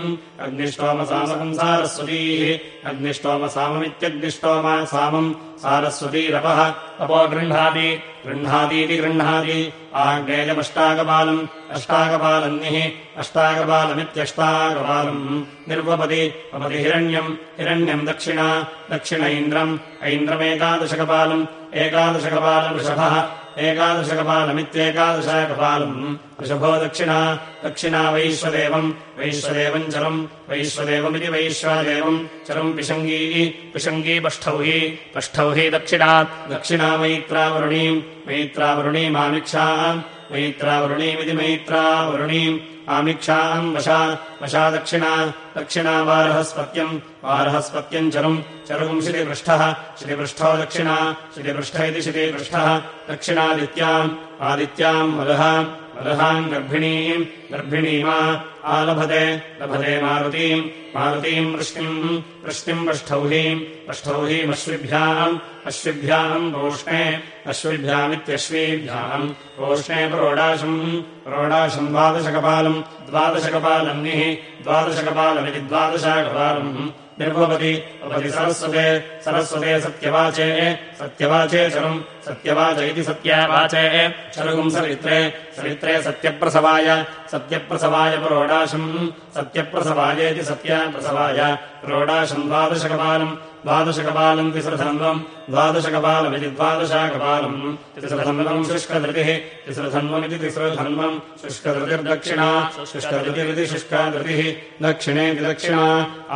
अग्निष्टोमसामकम् सारस्वतीः अग्निष्टोमसाममित्यग्निष्टोम सामम् सारस्वतीरपः अपो गृह्णाति गृह्णातीति गृह्णाति आग्नेयमष्टाकपालम् अष्टाकपालन्निः अष्टाकपालमित्यष्टाकपालम् निर्वपति वपति हिरण्यम् हिरण्यम् दक्षिणा दक्षिण इन्द्रम् ऐन्द्रमेकादशकपालम् एकादशकपालम् ऋषभः एकादशकपालमित्येकादशकपालम्। ऋषभो दक्षिणा दक्षिणा वैश्वदेवम्। वैश्वदेवम् चरम् वैश्वदेवमिति वैश्वदेवम्। चरम् पिशङ्गी पिशङ्गी पष्ठौ हि पष्ठौ हि दक्षिणा दक्षिणा मैत्रावरुणीम्। मैत्रावरुणीमामिक्षाम् मैत्रावरुणीमिति मैत्रावरुणीम् आमिक्षाम् वशा वशा दक्षिणा दक्षिणा वारहस्पत्यम्। वारहस्पत्यम् चरुम् चरुम् श्रीपृष्ठः श्रीपृष्ठो दक्षिणा। श्रीपृष्ठ इति श्रीपृष्ठः दक्षिणादित्याम् आदित्याम् मलहाम् मलहाम् गर्भिणीम्। गर्भिणीमा आलभते। लभते मारुतीम्। मारुतीम् वृष्टिम्। वृष्टिम् पष्ठौहीम् पष्ठौहीमश्विभ्याम् अश्विभ्याम् रोष्णे, अश्विभ्यामित्यश्वीभ्याम् रोष्णे प्रोडाशम् प्रोडाशम् द्वादशकपालम् द्वादशकपालन्निः द्वादशकपालमिति द्वादशकपालम्। निर्भवति भवति सरस्वते सरस्वते सत्यवाचे सत्यवाचे चरुम्, सत्यवाच इति सत्यावाचे, चरुगुम् सरित्रे सरित्रे सत्यप्रसवाय सत्यप्रसवाय प्रोडाशम् सत्यप्रसवायेति सत्यप्रसवाय प्रोडाशम् द्वादशकपालम् द्वादशकपालम् तिसृधन्वम् द्वादशकपालमिति द्वादशकपालम् तिसृधन्वम् शुष्कधृतिः तिसृधन्वमिति तिसृधन्वम् शुष्कधृतिर्दक्षिणा शुष्कधृतिरिति शुष्काधृतिः दक्षिणेति दक्षिणा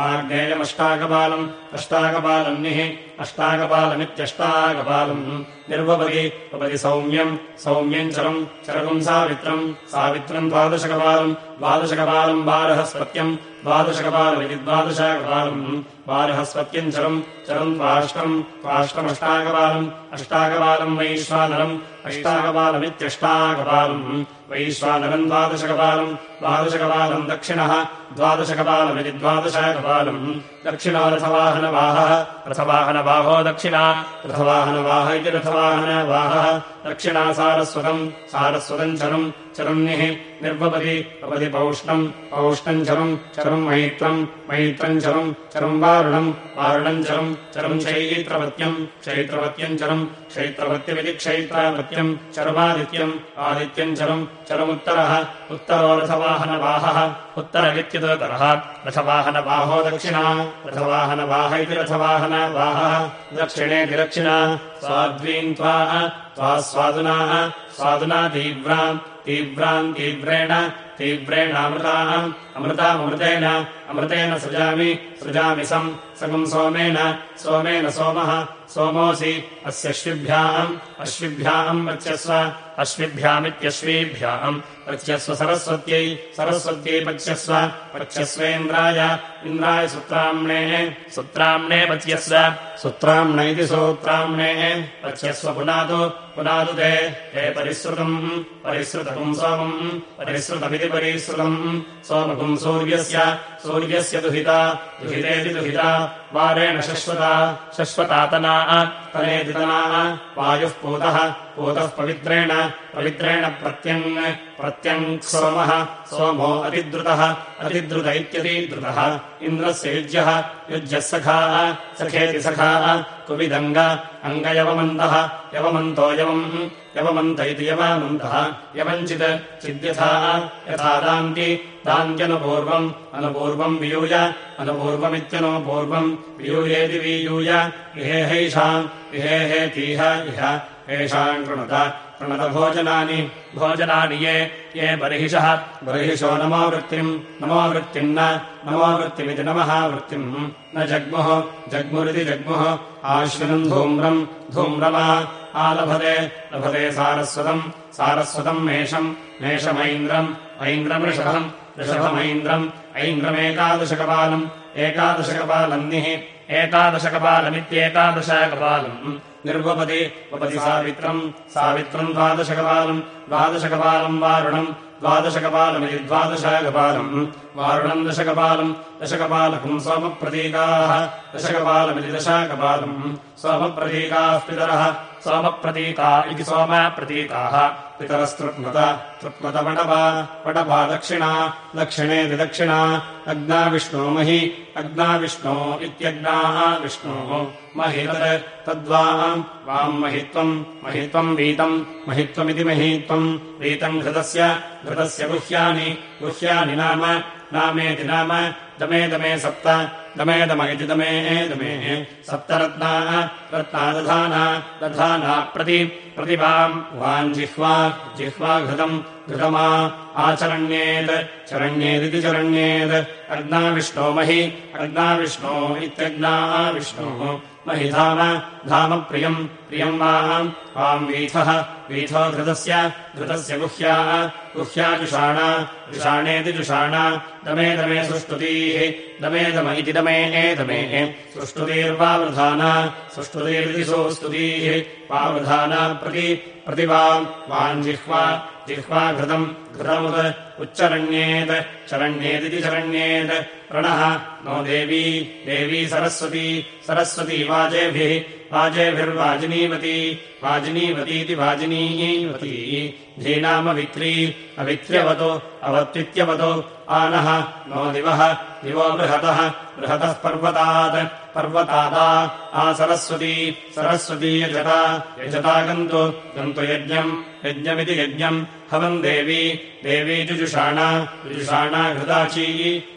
आग्नेयमष्टाकपालम् अष्टाकपालन्निः अष्टाकपालमित्यष्टाकपालम् निर्वपति उपति सौम्यम् सौम्यम् चरम् चरकुम् सावित्रम् सावित्रम् द्वादशकपालम् द्वादशकपालम् बारहस्पत्यम् द्वादशकपालमिति द्वादशकपालम् बारहस्पत्यम् चरम् चरम् त्वाष्टम् त्वाष्टमष्टाकपालम् अष्टाकपालम् वैश्वानरम् अष्टाकपालमित्यष्टाकपालम् वैश्वानरम् द्वादशकपालम् द्वादशकपालम् दक्षिणः द्वादशकपालमिति द्वादशकपालम्। दक्षिणो रथवाहनवाहः रथवाहनवाहो दक्षिणा रथवाहनवाह इति रथवाहनवाहः। दक्षिणा सारस्वतम् सारस्वतम् चरुम् चरुन्निः निर्वपति वपति पौष्णम् पौष्णम् चरुम् चरुम् मैत्रम् मैत्रम् चरुम् चरुम् वारुणम् वारुणम् चरुम् चरुम् चैत्रवत्यम् क्षैत्रवत्यमिति क्षैत्रावत्यम् चरुमादित्यम् आदित्यम् चरुम् चरुमुत्तरः उत्तरो रथवाहनवाहः उत्तरवित्युदोतरः रथवाहनवाहो दक्षिणा रथवाहनवाह इति रथवाहनवाहः दक्षिणेति दक्षिणा स्वाद्वीन् त्वा त्वा स्वादुनाः स्वादुना तीव्राम् तीव्राम् तीव्रेण तीव्रेणामृताम् अमृतामृतेन अमृतेन सृजामि सृजामि सम् सकम् सोमेन सोमेन सोमः सोमोऽसि। अस्य अश्विभ्याम् वच्यस्व अश्विभ्यामित्यश्वीभ्याम्। पच्यस्व सरस्वत्यै सरस्वत्यै पच्यस्व पच्यस्वेन्द्राय इन्द्राय सुत्राम्णे सुत्राम्णे पच्यस्व सुत्राम्ण इति सूत्राम्णे पच्यस्व पुनातु पुनातु ते ते परिश्रुतम् परिश्रुतम् सोमम् परिश्रुतमिति परिश्रुतम् सोमकुम् सूर्यस्य सूर्यस्य दुहिता दुहितेति दुहिता वारेण शश्वता शश्वतातना वायुः पूतः पूतः पवित्रेण पवित्रेण प्रत्यङ् प्रत्यङ् सोमः सोमो अतिद्रुतः अतिद्रुत इत्यतिद्रुतः इन्द्रस्य युज्यः युज्यः सखाः सखेति सखाः कुविदङ्ग अङ्गयवमन्तः यवमन्तो यवम् यवमन्त इति यवामन्तः यवञ्चित् चिद्यथा यथा दान्ति दान्त्यनुपूर्वम् अनुपूर्वम् वियूय अनुपूर्वमित्यनुपूर्वम् वियूयेति वियूय इहेहैषाम् इहेहेतीह इह येषाम् कृणुत कृणतभोजनानि भोजनानि ये ये बर्हिषः बर्हिषो नमो वृत्तिम् नमो वृत्तिम् न नमो वृत्तिमिति नमः वृत्तिम् न जग्मुः जग्मुरिति जग्मुः आश्विनम् धूम्रम् धूम्रमा आलभते लभते सारस्वतम् सारस्वतम् मेषम् मेषमैन्द्रम् ऐन्द्रम् ऋषभम् ऋषभमैन्द्रम् ऐन्द्रमेकादशकपालम् एकादशकपालन्निः एकादशकपालमित्येकादशकपालम् निर्वपति वपति सावित्रम् सावित्रम् द्वादशकपालम् द्वादशकपालम् वारुणम् द्वादशकपालमिति द्वादशकपालम्। वारुणम् दशकपालम् दशकपालकम् सोमप्रतीकाः दशकपालमिति दशकपालम्। सोमप्रतीकाः पितरः सोमप्रतीका इति सोमप्रतीकाः पितरस्तृप्मत तृप्मतपटपा पटपा दक्षिणा दक्षिणेति दक्षिणा अग्ना विष्णोमहि अग्ना विष्णो इत्यग्नाः विष्णोः महितत् तद्वाम् वाम् महित्वम् महित्वम् वीतम् महित्वमिति महीत्वम् वीतम् घृतस्य घृतस्य गुह्यानि गुह्यानि नाम नामेति नाम दमे दमे सप्त दमे दम इति दमे दमे। सप्तरत्ना रत्ना दधाना दधाना प्रति प्रतिभाम्। वाम् जिह्वा जिह्वा घृतम् घृतमा। आचरण्येत् चरण्येदिति चरण्येत्। अग्ना विष्णो महि अग्ना विष्णो इत्यग्ना विष्णोः महि धाम धाम प्रियम् वाम् वाम् वीथः वीथो घृतस्य घृतस्य गुह्या गुह्या जुषाणा जुषाणेति जुषाणा दमे दमे सुष्टुतीः दमे दम इति दमे एदमे सुष्टुतीर्वावृधाना सुष्टुतीरिति सुस्तुतीः वावृधाना प्रति प्रतिवाम् वाम् जिह्वा जिह्वा घृतम् घृतमुत् उच्चरण्येत् चरण्येदिति चरण्येत् प्रणः। नो देवी। देवी सरस्वती। सरस्वती वाजेभिः। वाजेभिर्वाजिनीवती वाजिनीवतीति वाजिनीवती धीनामवित्री। अवित्र्यवतु। अवत्वित्यवतु। आनः। नो दिवः दिवो बृहतः बृहतः पर्वतात् पर्वतादा आ सरस्वती सरस्वती यजता यजता गन्तु गन्तु यज्ञम् यज्ञमिति यज्ञम् हवम् देवी देवी जुजुषाणा जुजुषाणा घृताची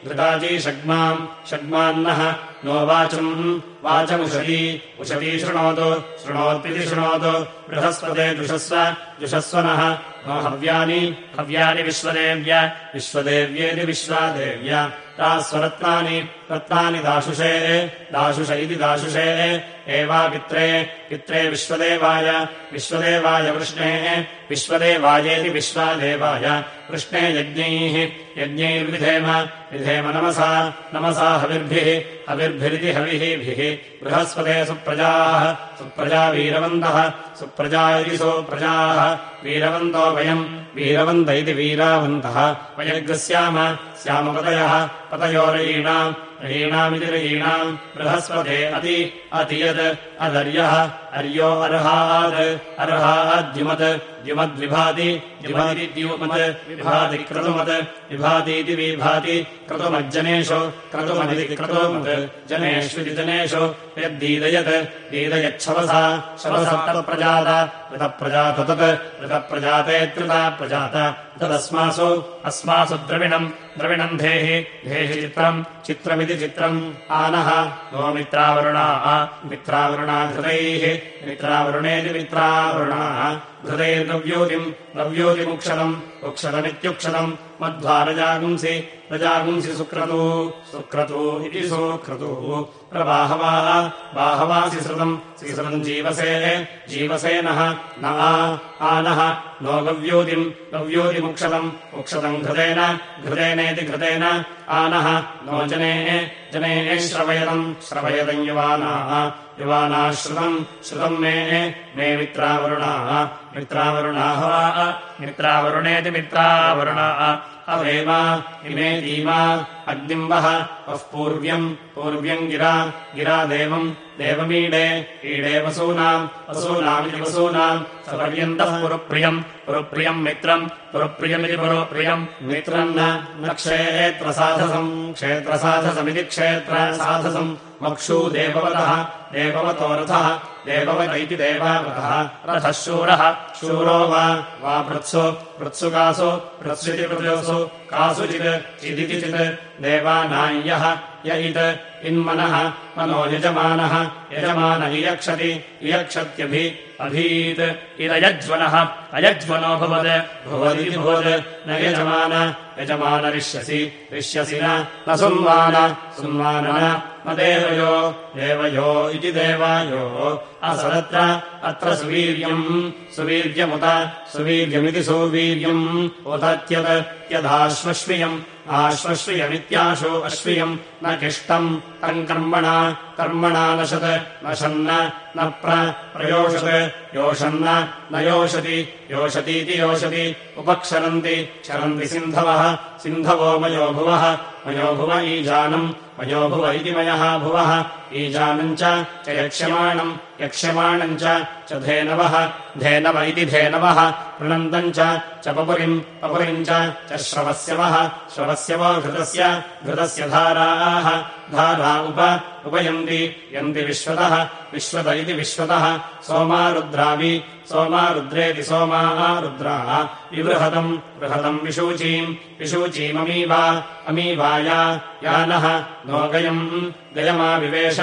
घृताची षग्माम् षग्मान्नः नो वाचम् वाचमुषती उशती शृणोतु शृणोत्विति शृणोतु बृहस्पते जुषस्व जुषस्वनः नो हव्यानि हव्यानि विश्वदेव्य विश्वदेव्येति विश्वादेव्य तास्वरत्नानि रत्नानि दाशुषे दाशुष इति दाशुषे एवा पित्रे विश्वदेवाय विश्वदेवाय वृष्णेः विश्वदेवायेति विश्वादेवाय वृष्णे यज्ञैः यज्ञैर्विधेम विधेम नमसा नमसा हविर्भिः हविर्भिरिति हविःभिः बृहस्पते सुप्रजाः सुप्रजा वीरवन्तः सुप्रजा इति सुप्रजाः वीरवन्तो वयम् वीरवन्त इति वीरावन्तः वयग्स्याम स्यामपतयः पतयोरयीणाम् रयीणामिति रयीणाम् बृहस्पते अति अति यत् अदर्यः। अर्यो अर्हात् अर्हाद्युमत् द्युमद्विभाति द्युमदिति द्युमत् विभाति क्रतुमत्। विभातीति विभाति। क्रतुमज्जनेषु। क्रतुमदिति क्रतुमत्। जनेष्विति जनेषु यद्दीदयत्। दीदयच्छवसा शवसप्तप्रजात ऋतप्रजात तत् ऋतप्रजातेत्युता प्रजात। तदस्मासु। अस्मासु द्रविणम्। द्रविणम् धेहि। धेहि चित्रम्। चित्रमिति चित्रम्। आनः। नो मित्रावरुणाः धृतैः मित्रावरुणेति मित्रावरुणाः धृतैर्नव्योतिम् नव्योतिमुक्षरम् उक्षरमित्युक्षरम् मध्वारजागुंसि रजागुंसि सुक्रतु। सुक्रतु इति सुक्रतुः। प्रबाहवा। बाहवासि श्रुतम् श्रीश्रुतम् जीवसे। जीवसेनः। न आनः। नो गव्योतिम्। गव्योतिमुक्षतम् उक्षतम् घृतेन। घृतेनेति घृतेन आनः नो जने जने श्रवयतम् श्रवयतम् युवानाः युवानाः श्रुतम् श्रुतम् मे मे मित्रावरुणाः मित्रावरुणाः मित्रावरुणेति मित्रावरुणाः अवेम इमे दीमा अग्निम्बः वः पूर्व्यम् पूर्व्यम् गिरा गिरा देवम् देवमीडे ईडे वसूनाम् वसूनामिति वसूनाम् सपर्यन्तः पुरुप्रियम् पुरुप्रियम् मित्रम् पुरुप्रियमिति पुरुप्रियम् मित्रम् न क्षेत्रसाधसम् क्षेत्रसाधसमिति क्षेत्रसाधसम् मक्षू देववतः देववतो रथः देववत देवावतः रथः शूरः। शूरो वा वा पृत्सु। पृत्सुकासु पृत्स्विति पृथुसु कासुचित् चिदिति चित्। देवानाय्यः य इत्। इन्मनः। मनो यजमानः। यजमान इयक्षति। इयक्षत्यभि। अभीत्। इदयज्वनः। अयज्वनो भवत्। भवदिति भवत्। न यजमान। यजमानरिष्यसि। रिष्यसि न। सुन्वान सुन्वान। न देवयो देवयो इति देवायो। असदत्र अत्र सुवीर्यम्। सुवीर्यमुत सुवीर्यमिति सुवीर्यम्। उदत्यत् यदाश्वश्रियम् आश्वश्रियमित्याशो अश्रियम् न किष्टम् तम् कर्मणा कर्मणा नशत् नशन्न न प्रयोषत् योषन्न न योषति। योषतीति योषति। उपक्षरन्ति क्षरन्ति सिन्धवः। सिन्धवो मयो भुवः। मयो भुव ईजानम् मयो भुव इति मयः भुवः। ईजानम् च यक्ष्यमाणम् यक्ष्यमाणम् च धेनवः। धेनव इति धेनवः। पृणन्तम् च पपुरिम् पपुरिम् च श्रवस्यवः। श्रवस्यवो घृतस्य घृतस्य धाराः। धारा उप उपयन्ति यन्ति विश्वतः। विश्वत इति विश्वतः। सोमा रुद्रावि सोमा रुद्रेति सोमा रुद्राः विबृहतम् बृहतम् विशूचीम् विशूचीममीवा अमीवाया यानः नो गयम् गयमाविवेश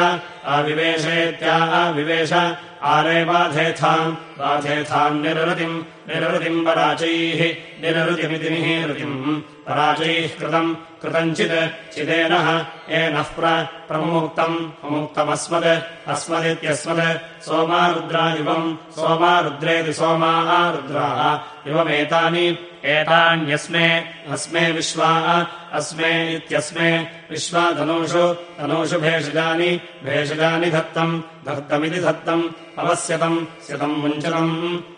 आविवेशेत्या आविवेश आरे बाधेथाम् बाधेथाम् निरृतिम् निरृतिम् पराचैः निरृतिमिति निहीरुतिम्। पराचैः कृतम् कृतञ्चित् चिदेनः एनः प्रमुक्तम् मुक्तमस्मत् अस्मदित्यस्मत् सोमा रुद्रा इवम् सोमा रुद्रेति सोमाः रुद्राः इवमेतानि एतान्यस्मे अस्मे विश्वाः अस्मे इत्यस्मे विश्वाधनुषु तनूषु भेषजानि भेषजानि धत्तम् धत्तमिति धत्तम् अवस्यतम् स्यतम् मुञ्चतम्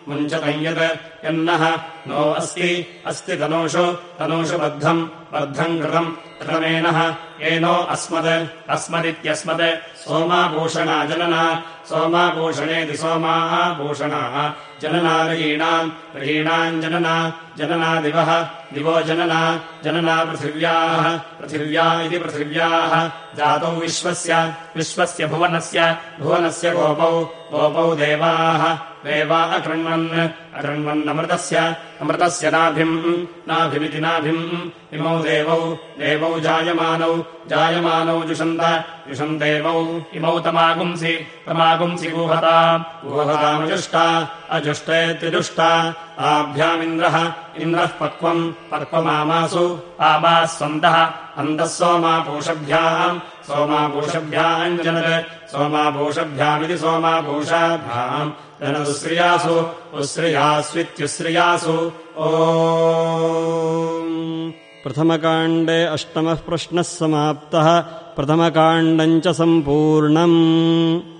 मुञ्चतम् यत् यन्नः नो अस्ति अस्ति तनूषु तनूषु बद्धम् बद्धम् कृतम् कृतमेनः येनो अस्मद् अस्मदित्यस्मद् सोमाभूषणा जनना सोमाभूषणेति सोमाः भूषणाः जनना रयीणाम् रयीणाम् जनना जननादिवः दिवो जनना जनना पृथिव्याः पृथिव्या इति पृथिव्याः जातौ विश्वस्य विश्वस्य भुवनस्य भुवनस्य गोपौ गोपौ देवाः देवा अकृण्वन् अकृण्वन्नमृतस्य अमृतस्य नाभिम् नाभिमिति नाभिम् इमौ देवौ देवौ जायमानौ जायमानौ जुषन्त जुषन्देवौ इमौ तमागुंसि तमागुंसि गुहता गुहतामजुष्टा अजुष्टेत्यजुष्टा आभ्यामिन्द्रः इन्द्रः पक्वम् पक्वमामासु आमाः सन्तः अन्तः सोमापूषभ्याम् सोमापूषभ्याम् जनत् सोमापूषभ्यामिति सोमापूषाभ्याम् जनदुश्रियासु उश्रियास्वित्युश्रियासु ओ प्रथमकाण्डे अष्टमः प्रश्नः समाप्तः। प्रथमकाण्डम् च सम्पूर्णम्